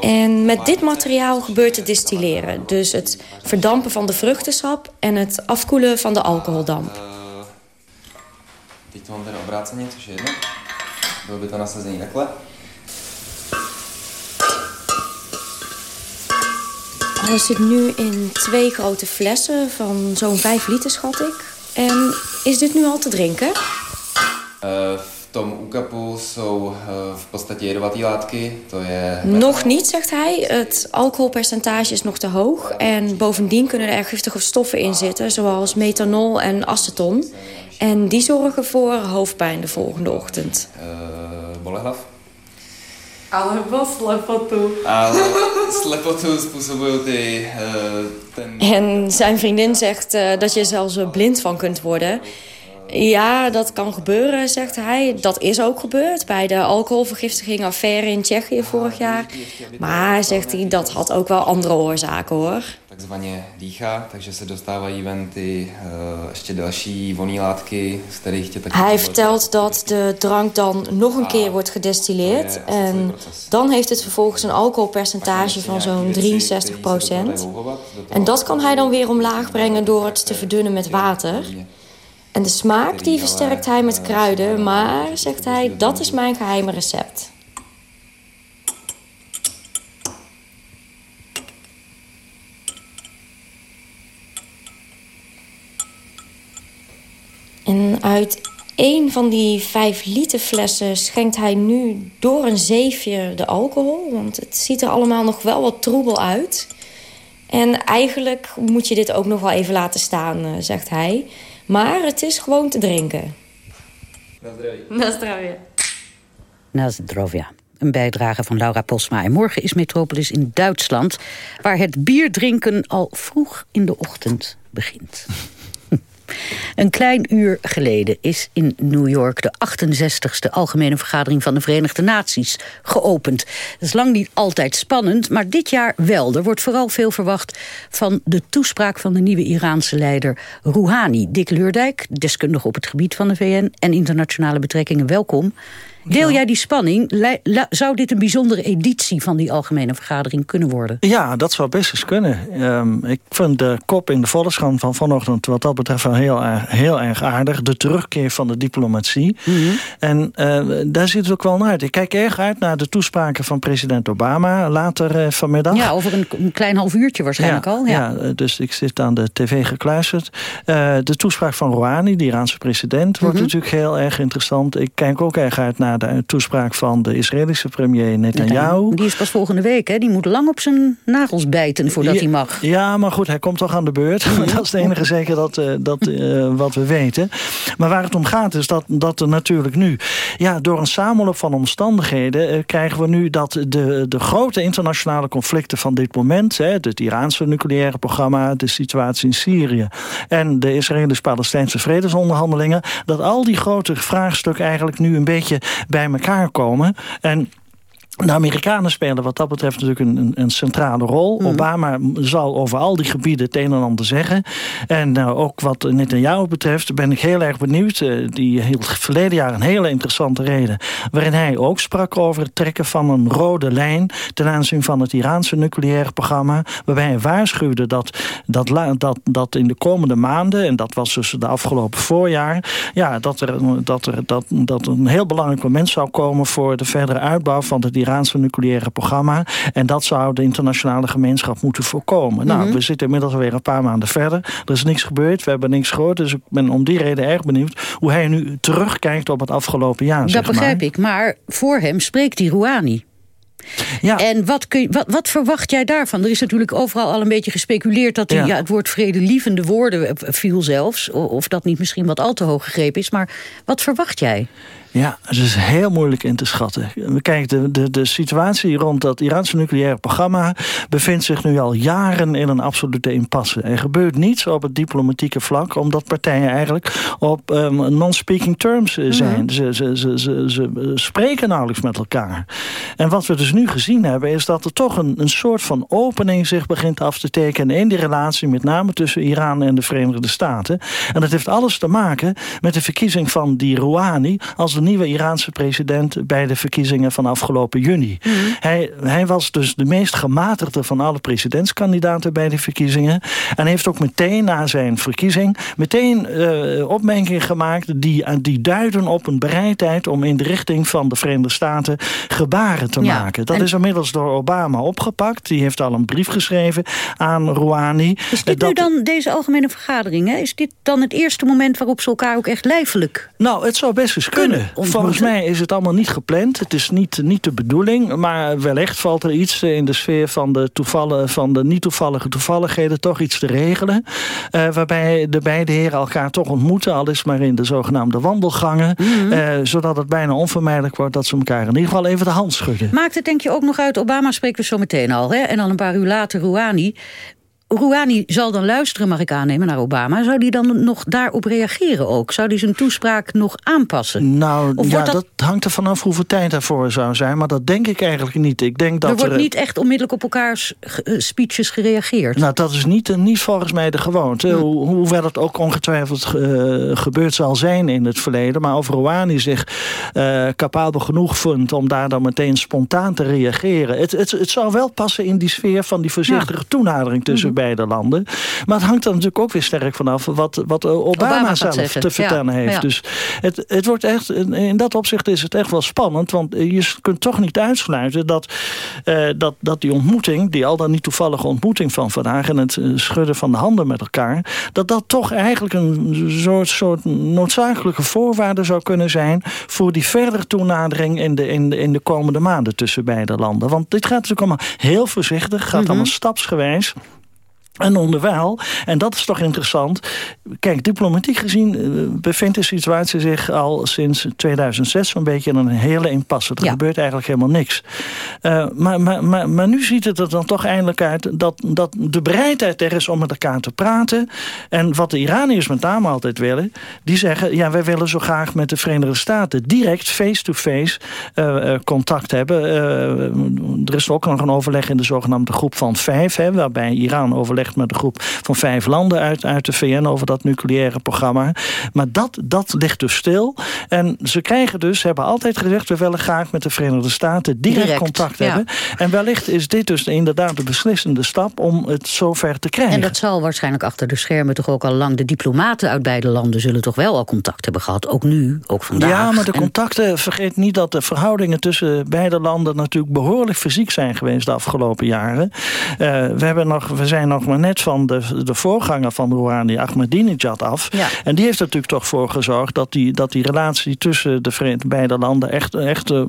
Speaker 33: En met dit materiaal gebeurt het distilleren. Dus het verdampen van de vruchtensap en het afkoelen van de alcoholdamp.
Speaker 35: Teď to mám teda obráceně, což je jedno. Bylo by to nasazení takhle.
Speaker 33: Alles zit nu in twee grote flessen van zo'n 5 liter, schat ik. En is dit nu al te drinken?
Speaker 35: Uh, v tom úkapu jsou uh, v podstatě jedovatý látky. To je...
Speaker 33: Nog niet, zegt hij. Het alcoholpercentage is nog te hoog. En bovendien kunnen er giftige stoffen in zitten... zoals methanol en aceton. En die zorgen voor hoofdpijn de volgende ochtend.
Speaker 35: Uh, bolehlav.
Speaker 33: Ale wel slepotu.
Speaker 35: Ale slepotu způsobují ty... Uh, ten...
Speaker 33: En zijn vriendin zegt uh, dat je er zelfs blind van kunt worden. Ja, dat kan gebeuren, zegt hij. Dat is ook gebeurd bij de alcoholvergiftiging affaire in Tsjechië vorig jaar. Maar, zegt hij, dat had ook wel andere oorzaken, hoor.
Speaker 35: Takzvaně dýcha, takže se dostávají ven ty uh, ještě další voní látky, z kterých tě taky...
Speaker 33: Hij vertelt dat de drank dan nog een keer wordt gedestilleerd. En dan heeft het vervolgens een alcoholpercentage van zo'n 63 procent. En dat kan hij dan weer omlaag brengen door het te verdunnen met water. En de smaak die versterkt hij met kruiden, maar, zegt hij, dat is mijn geheime recept. En uit één van die vijf liter flessen schenkt hij nu door een zeefje de alcohol. Want het ziet er allemaal nog wel wat troebel uit. En eigenlijk moet je dit ook nog wel even laten staan, zegt hij. Maar het is gewoon te drinken. Na zdravje.
Speaker 26: Na zdravja. Een bijdrage van Laura Posma. En morgen is Metropolis in Duitsland... waar het bierdrinken al vroeg in de ochtend begint. Een klein uur geleden is in New York de 68ste Algemene Vergadering van de Verenigde Naties geopend. Dat is lang niet altijd spannend, maar dit jaar wel. Er wordt vooral veel verwacht van de toespraak van de nieuwe Iraanse leider Rouhani. Dick Leurdijk, deskundige op het gebied van de VN en internationale betrekkingen, welkom. Deel jij die spanning? zou dit een bijzondere editie van die algemene vergadering kunnen worden?
Speaker 36: Ja, dat zou best eens kunnen. Um, ik vind de kop in de Volkskrant van vanochtend wat dat betreft wel heel, heel erg aardig. De terugkeer van de diplomatie. Mm -hmm. En uh, daar zit het ook wel naar uit. Ik kijk erg uit naar de toespraken van president Obama later uh, vanmiddag.
Speaker 26: Ja, over een, een, klein half uurtje waarschijnlijk
Speaker 36: ja,
Speaker 26: al.
Speaker 36: Ja. ja. dus ik zit aan de tv gekluisterd. Uh, de toespraak van Rouhani, de Iraanse president, wordt mm -hmm. natuurlijk heel erg interessant. Ik kijk ook erg uit naar de toespraak van de Israëlische premier Netanyahu.
Speaker 26: Die is pas volgende week, hè? Die moet lang op zijn nagels bijten voordat
Speaker 36: ja,
Speaker 26: hij mag.
Speaker 36: Ja, maar goed, hij komt toch aan de beurt. Mm -hmm. dat is het enige zeker dat, uh, dat, uh, wat we weten. Maar waar het om gaat is dat, dat er natuurlijk nu... Ja, door een samenloop van omstandigheden uh, krijgen we nu dat de, de grote internationale conflicten van dit moment... Hè, het Iraanse nucleaire programma, de situatie in Syrië... en de Israëlisch-Palestijnse vredesonderhandelingen... dat al die grote vraagstukken eigenlijk nu een beetje bij elkaar komen. En De Amerikanen spelen wat dat betreft natuurlijk een, een centrale rol.
Speaker 26: Mhm.
Speaker 36: Obama zal over al die gebieden het een en ander zeggen. En nou, ook wat Netanyahu betreft ben ik heel erg benieuwd. Uh, die hield verleden jaar een hele interessante reden... waarin hij ook sprak over het trekken van een rode lijn... ten aanzien van het Iraanse nucleaire programma... waarbij hij waarschuwde dat, dat, dat, dat in de komende maanden... en dat was dus de afgelopen voorjaar... Ja, dat, er, dat, er, dat, dat een heel belangrijk moment zou komen... voor de verdere uitbouw van het Iraanse nucleaire programma. En dat zou de internationale gemeenschap moeten voorkomen. Nou,
Speaker 26: Mhm.
Speaker 36: we zitten inmiddels alweer een paar maanden verder. Er is niks gebeurd, we hebben niks gehoord. Dus ik ben om die reden erg benieuwd hoe hij nu terugkijkt op het afgelopen jaar.
Speaker 26: Dat
Speaker 36: zeg maar.
Speaker 26: begrijp ik, maar voor hem spreekt die Rouhani.
Speaker 36: Ja.
Speaker 26: En wat, kun je, wat, wat verwacht jij daarvan? Er is natuurlijk overal al een beetje gespeculeerd... dat
Speaker 36: Ja.
Speaker 26: ja. het woord vredelievende woorden eh, viel zelfs. Of dat niet misschien wat al te hoog gegrepen is. Maar wat verwacht jij?
Speaker 36: Ja, het is heel moeilijk in te schatten. Kijk, de, de, de situatie rond dat Iraanse nucleaire programma... bevindt zich nu al jaren in een absolute impasse. Er gebeurt niets op het diplomatieke vlak... omdat partijen eigenlijk op ehm, non-speaking terms eh, zijn. ze, ze, ze, ze, ze spreken nauwelijks met elkaar. En wat we dus nu gezien hebben... is dat er toch een, een soort van opening zich begint af te tekenen... in die relatie met name tussen Iran en de Verenigde Staten. En dat heeft alles te maken met de verkiezing van die Rouhani... als de nieuwe Iraanse president bij de verkiezingen van afgelopen juni. Hij, hij was dus de meest gematigde van alle presidentskandidaten bij de verkiezingen. En heeft ook meteen na zijn verkiezing meteen eh, opmerkingen gemaakt die, die duiden op een bereidheid om in de richting van de Verenigde Staten gebaren te
Speaker 26: Ja,
Speaker 36: maken. Dat
Speaker 26: en-
Speaker 36: is inmiddels door Obama opgepakt. Die heeft al een brief geschreven aan Rouhani.
Speaker 26: Is dit
Speaker 36: Dat-
Speaker 26: nu dan deze algemene vergadering? Hè? Is dit dan het eerste moment waarop ze elkaar ook echt lijfelijk
Speaker 36: Nou, het zou best eens kunnen.
Speaker 26: Ontmoeten?
Speaker 36: Volgens mij is het allemaal niet gepland. Het is niet, niet de bedoeling. Maar wellicht valt er iets in de sfeer van de, toevallen, van de niet toevallige toevalligheden... toch iets te regelen. eh, waarbij de beide heren elkaar toch ontmoeten. Al is maar in de zogenaamde wandelgangen.
Speaker 26: Mhm.
Speaker 36: eh, zodat het bijna onvermijdelijk wordt dat ze elkaar in ieder geval even de hand schudden.
Speaker 26: Maakt het denk je ook nog uit, Obama spreken we zo meteen al... Hè? en dan een paar uur later Rouhani... Rouhani zal dan luisteren, mag ik aannemen, naar Obama. Zou die dan nog daarop reageren ook? Zou die zijn toespraak nog aanpassen?
Speaker 36: Nou, ja, dat...
Speaker 26: dat-
Speaker 36: hangt er vanaf hoeveel tijd daarvoor zou zijn. Maar dat denk ik eigenlijk niet. Ik denk dat
Speaker 26: er wordt
Speaker 36: er,
Speaker 26: niet echt onmiddellijk op elkaars eh, speeches gereageerd.
Speaker 36: Nou, dat is niet, niet volgens mij de gewoonte. Ho- Hoewel het ook ongetwijfeld eh, gebeurd zal zijn in het verleden. Maar of Rouhani zich eh, capabel genoeg vond om daar dan meteen spontaan te reageren. Het, het, het zou wel passen in die sfeer van die voorzichtige toenadering tussen beide landen. Maar het hangt er natuurlijk ook weer sterk vanaf wat, wat Obama, zelf te vertellen
Speaker 26: Ja,
Speaker 36: heeft.
Speaker 26: ja.
Speaker 36: Dus het, het wordt echt, in dat opzicht is het echt wel spannend. Want je kunt toch niet uitsluiten dat, eh, dat, dat die ontmoeting, die al dan niet toevallige ontmoeting van vandaag en het eh, schudden van de handen met elkaar, dat dat toch eigenlijk een soort, soort noodzakelijke voorwaarde zou kunnen zijn voor die verdere toenadering in de, in, de, in de komende maanden tussen beide landen. Want dit gaat natuurlijk allemaal heel voorzichtig, gaat allemaal stapsgewijs. En onderwijl, en dat is toch interessant... kijk, diplomatiek gezien eh, bevindt de situatie zich al sinds 2006... zo'n beetje in een hele impasse. Er gebeurt eigenlijk helemaal niks. Eh, maar, maar, maar, maar nu ziet het er dan toch eindelijk uit... Dat, dat de bereidheid er is om met elkaar te praten. En wat de Iraniërs met name altijd willen... die zeggen, ja, wij willen zo graag met de Verenigde Staten... direct face-to-face eh, contact hebben. Er is ook nog een overleg in de zogenaamde groep van vijf... Hè, waarbij Iran overlegt met een groep van vijf landen uit, uit de VN over dat nucleaire programma. Maar dat, dat ligt dus stil. En ze krijgen dus, hebben altijd gezegd, we willen graag met de Verenigde Staten direct,
Speaker 26: Direct,
Speaker 36: contact
Speaker 26: ja.
Speaker 36: hebben. En wellicht is dit dus inderdaad de beslissende stap om het zover te krijgen.
Speaker 26: En dat zal waarschijnlijk achter de schermen toch ook al lang... de diplomaten uit beide landen zullen toch wel al contact hebben gehad. Ook nu, ook vandaag.
Speaker 36: Ja, maar de
Speaker 26: En-
Speaker 36: contacten, vergeet niet dat de verhoudingen tussen beide landen natuurlijk behoorlijk fysiek zijn geweest de afgelopen jaren. Eh, we, hebben nog, we zijn nog maar net van de, de voorganger van Rouhani, Ahmadinejad, af.
Speaker 26: Ja.
Speaker 36: En die heeft er natuurlijk toch voor gezorgd dat die, dat die relatie tussen de Verenigde beide landen echt, echt eh,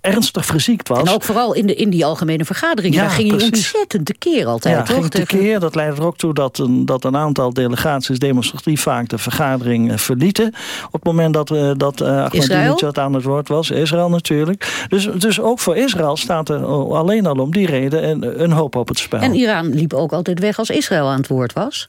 Speaker 36: ernstig verziekt was.
Speaker 26: En ook vooral in, de, in die algemene vergadering.
Speaker 36: Ja,
Speaker 26: Daar ging hij
Speaker 36: precies.
Speaker 26: ontzettend tekeer altijd,
Speaker 36: ja,
Speaker 26: toch?
Speaker 36: ging tekeer. Dat leidde er ook toe dat een, dat een aantal delegaties demonstratief vaak de vergadering eh, verlieten. Op het moment dat, eh dat Ahmadinejad aan het woord was. Israël natuurlijk. Dus, dus ook voor Israël staat er alleen al om die reden een, een hoop op het spel.
Speaker 26: En Iran liep ook altijd weg als Israël aan het woord was.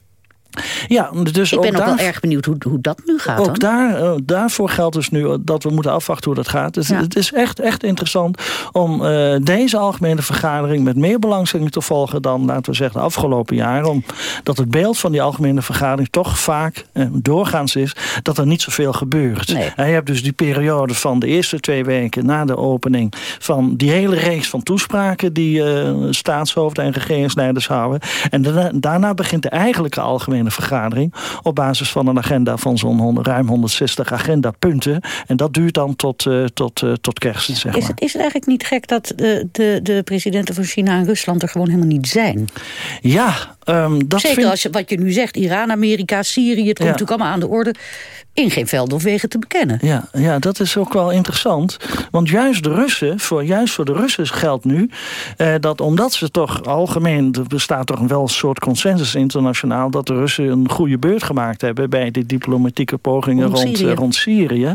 Speaker 36: Ja, dus
Speaker 26: Ik ben ook
Speaker 36: daar,
Speaker 26: wel erg benieuwd hoe, hoe dat nu gaat.
Speaker 36: Ook
Speaker 26: dan.
Speaker 36: daar, eh, daarvoor geldt dus nu dat we moeten afwachten hoe dat gaat. Dus Het is echt, echt interessant om eh, deze algemene vergadering met meer belangstelling te volgen dan, laten we zeggen, de afgelopen jaren. Omdat het beeld van die algemene vergadering toch vaak eh, doorgaans is dat er niet zoveel gebeurt. En je hebt dus die periode van de eerste twee weken na de opening van die hele reeks van toespraken die eh, staatshoofden en regeringsleiders houden. En daarna, daarna begint de eigenlijke algemene vergadering op basis van een agenda van zo'n ruim 160 agendapunten. En dat duurt dan tot, eh, tot, eh, tot kerst, zeg
Speaker 26: Is
Speaker 36: maar.
Speaker 26: het, is het eigenlijk niet gek dat de, de, de presidenten van China en Rusland er gewoon helemaal niet zijn?
Speaker 36: Ja, ehm, dat
Speaker 26: Zeker
Speaker 36: vind-
Speaker 26: als je, wat je nu zegt, Iran, Amerika, Syrië, het komt
Speaker 36: Ja.
Speaker 26: natuurlijk allemaal aan de orde. In geen velden of wegen te bekennen.
Speaker 36: Ja, ja, dat is ook wel interessant. Want juist de Russen, voor, juist voor de Russen geldt nu... Eh, dat omdat ze toch algemeen... er bestaat toch wel een soort consensus internationaal... dat de Russen een goede beurt gemaakt hebben... bij die diplomatieke pogingen
Speaker 26: Rond
Speaker 36: rond,
Speaker 26: Syrië.
Speaker 36: eh, rond Syrië.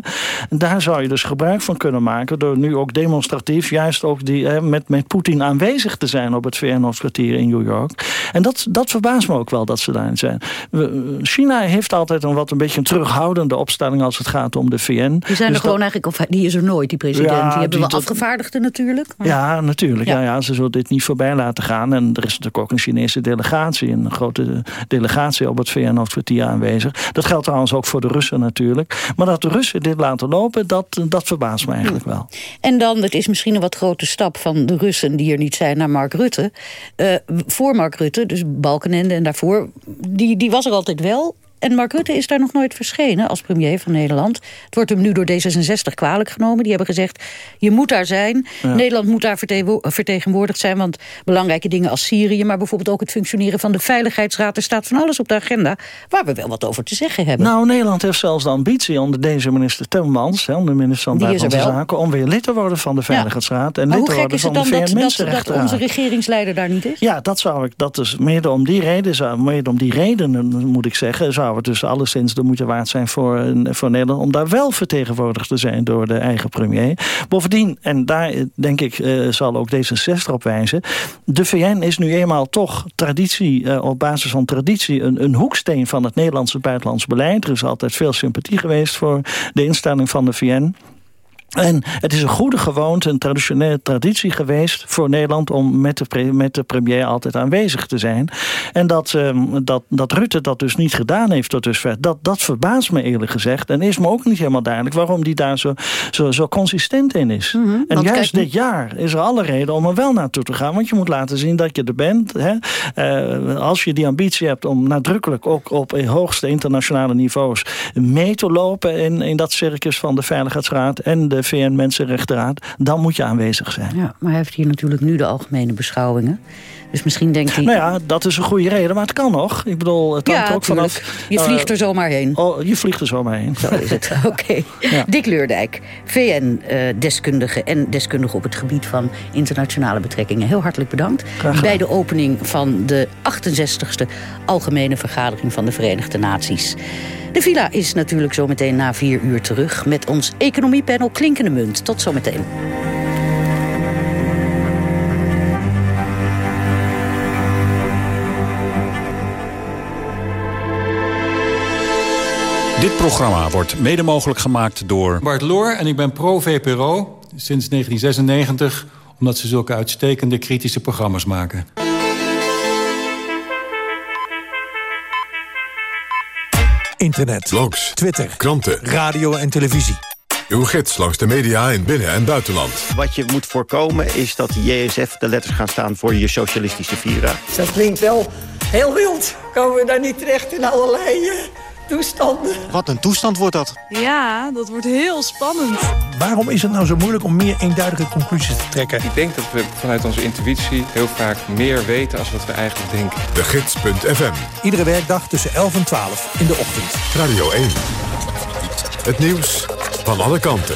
Speaker 36: Daar zou je dus gebruik van kunnen maken... door nu ook demonstratief juist ook die, eh, met, met Poetin aanwezig te zijn... op het VN-hoofdkwartier in New York. En dat, dat verbaast me ook wel dat ze daarin zijn. We- China heeft altijd een wat een beetje een terughoudende opstelling... als het gaat om de VN.
Speaker 26: Die zijn
Speaker 36: Dus
Speaker 26: er
Speaker 36: dat-
Speaker 26: gewoon eigenlijk, of die is er nooit, die president.
Speaker 36: Ja,
Speaker 26: die hebben
Speaker 36: dat-
Speaker 26: afgevaardigden natuurlijk. maar-
Speaker 36: Ja, natuurlijk.
Speaker 26: Ja.
Speaker 36: Ja. Ja, ze zullen dit niet voorbij laten gaan. En er is natuurlijk ook een Chinese delegatie, een grote delegatie op het VN-hoofdkwartier aanwezig. Dat geldt trouwens ook voor de Russen natuurlijk. Maar dat de Russen dit laten lopen, dat, dat verbaast me eigenlijk wel.
Speaker 26: En dan, het is misschien een wat grote stap van de Russen die er niet zijn naar Mark Rutte. Eh, voor Mark Rutte, dus Balkenende en daarvoor, die, die was er altijd wel. En Mark Rutte is daar nog nooit verschenen als premier van Nederland. Het wordt hem nu door D66 kwalijk genomen. Die hebben gezegd, je moet daar zijn.
Speaker 37: Ja.
Speaker 26: Nederland moet daar vertegenwo- vertegenwoordigd zijn. Want belangrijke dingen als Syrië... maar bijvoorbeeld ook het functioneren van de Veiligheidsraad... er staat van alles op de agenda waar we wel wat over te zeggen hebben.
Speaker 36: Nou, Nederland heeft zelfs de ambitie onder deze minister Timmermans... Hè, onder de minister van Buitenlandse. Zaken... om weer lid te worden van de Veiligheidsraad... en lid
Speaker 26: hoe
Speaker 36: te
Speaker 26: gek
Speaker 36: worden
Speaker 26: is het
Speaker 36: van
Speaker 26: dat, dat, onze regeringsleider daar niet is?
Speaker 36: Ja, dat zou ik. Dat is mede om die reden, zou, mede om die redenen moet ik zeggen, zou het dus alleszins de moeite waard zijn voor, voor Nederland om daar wel vertegenwoordigd te zijn door de eigen premier. Bovendien, en daar eh, denk ik eh, zal ook D66 op wijzen, de VN is nu eenmaal toch traditie, eh, op basis van traditie, een, een hoeksteen van het Nederlandse buitenlands beleid. Er is altijd veel sympathie geweest voor de instelling van de VN. En het is een goede gewoonte, een traditionele traditie geweest voor Nederland om met de, pre- met de premier altijd aanwezig te zijn. En dat, ehm, dat, dat Rutte dat dus niet gedaan heeft tot dusver, dat, dat verbaast me eerlijk gezegd. En is me ook niet helemaal duidelijk waarom die daar zo, zo, zo consistent in is. en
Speaker 26: want
Speaker 36: juist
Speaker 26: kijk-
Speaker 36: dit jaar is er alle reden om er wel naartoe te gaan. Want je moet laten zien dat je er bent. Hè? Eh, als je die ambitie hebt om nadrukkelijk ook op hoogste internationale niveaus mee te lopen in, in dat circus van de Veiligheidsraad en de VN-Mensenrechtenraad, dan moet je aanwezig zijn.
Speaker 26: Ja, maar hij heeft hier natuurlijk nu de algemene beschouwingen. Dus misschien denkt hij...
Speaker 36: Nou ja, dat is een goede reden, maar het kan nog. Ik bedoel, het hangt
Speaker 26: Ja,
Speaker 36: ook vanaf...
Speaker 26: Je vliegt er zomaar heen.
Speaker 36: Oh, je vliegt er zomaar heen.
Speaker 26: Zo is het. Oké. Dick Leurdijk, VN-deskundige en deskundige op het gebied van internationale betrekkingen. Heel hartelijk bedankt. Bij de opening van de 68e Algemene Vergadering van de Verenigde Naties. De villa is natuurlijk zometeen na vier uur terug met ons economiepanel Klinkende Munt. Tot zometeen.
Speaker 38: Dit programma wordt mede mogelijk gemaakt door...
Speaker 19: Bart Loor en ik ben pro-VPRO sinds 1996... omdat ze zulke uitstekende kritische programma's maken.
Speaker 1: Internet, blogs, Twitter, kranten, radio en televisie. Uw gids langs de media in binnen- en buitenland.
Speaker 39: Wat je moet voorkomen is dat de JSF de letters gaan staan voor je socialistische vira.
Speaker 40: Dat klinkt wel heel wild. Komen we daar niet terecht in allerlei eh, toestanden?
Speaker 39: Wat een toestand wordt dat.
Speaker 41: Ja, dat wordt heel spannend.
Speaker 32: Waarom is het nou zo moeilijk om meer eenduidige conclusies te trekken?
Speaker 34: Ik denk dat we vanuit onze intuïtie heel vaak meer weten als wat we eigenlijk denken.
Speaker 1: De Gids.fm.
Speaker 32: Iedere werkdag tussen 11 en 12 in de ochtend.
Speaker 1: Radio 1. Het nieuws van alle kanten.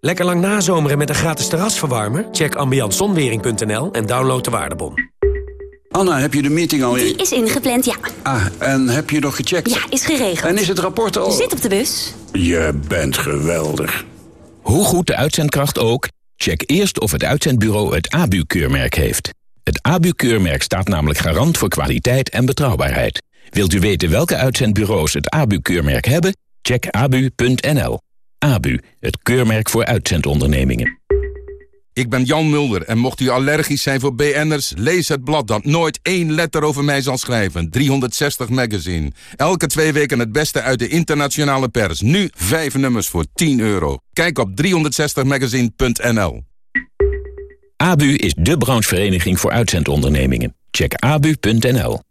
Speaker 42: Lekker lang nazomeren met een gratis terrasverwarmer? Check ambiantzonwering.nl en download de waardebon.
Speaker 37: Anna, heb je de meeting al...
Speaker 43: Die is ingepland, ja.
Speaker 37: Ah, en heb je nog gecheckt?
Speaker 43: Ja, is geregeld.
Speaker 37: En is het rapport al...
Speaker 43: Zit op de bus.
Speaker 37: Je bent geweldig.
Speaker 13: Hoe goed de uitzendkracht ook, check eerst of het uitzendbureau het ABU-keurmerk heeft. Het ABU-keurmerk staat namelijk garant voor kwaliteit en betrouwbaarheid. Wilt u weten welke uitzendbureaus het ABU-keurmerk hebben? Check abu.nl. ABU, het keurmerk voor uitzendondernemingen.
Speaker 44: Ik ben Jan Mulder en mocht u allergisch zijn voor BN'ers... lees het blad dat nooit één letter over mij zal schrijven. 360 Magazine. Elke twee weken het beste uit de internationale pers. Nu vijf nummers voor 10 euro. Kijk op 360magazine.nl
Speaker 13: ABU is de branchevereniging voor uitzendondernemingen. Check abu.nl.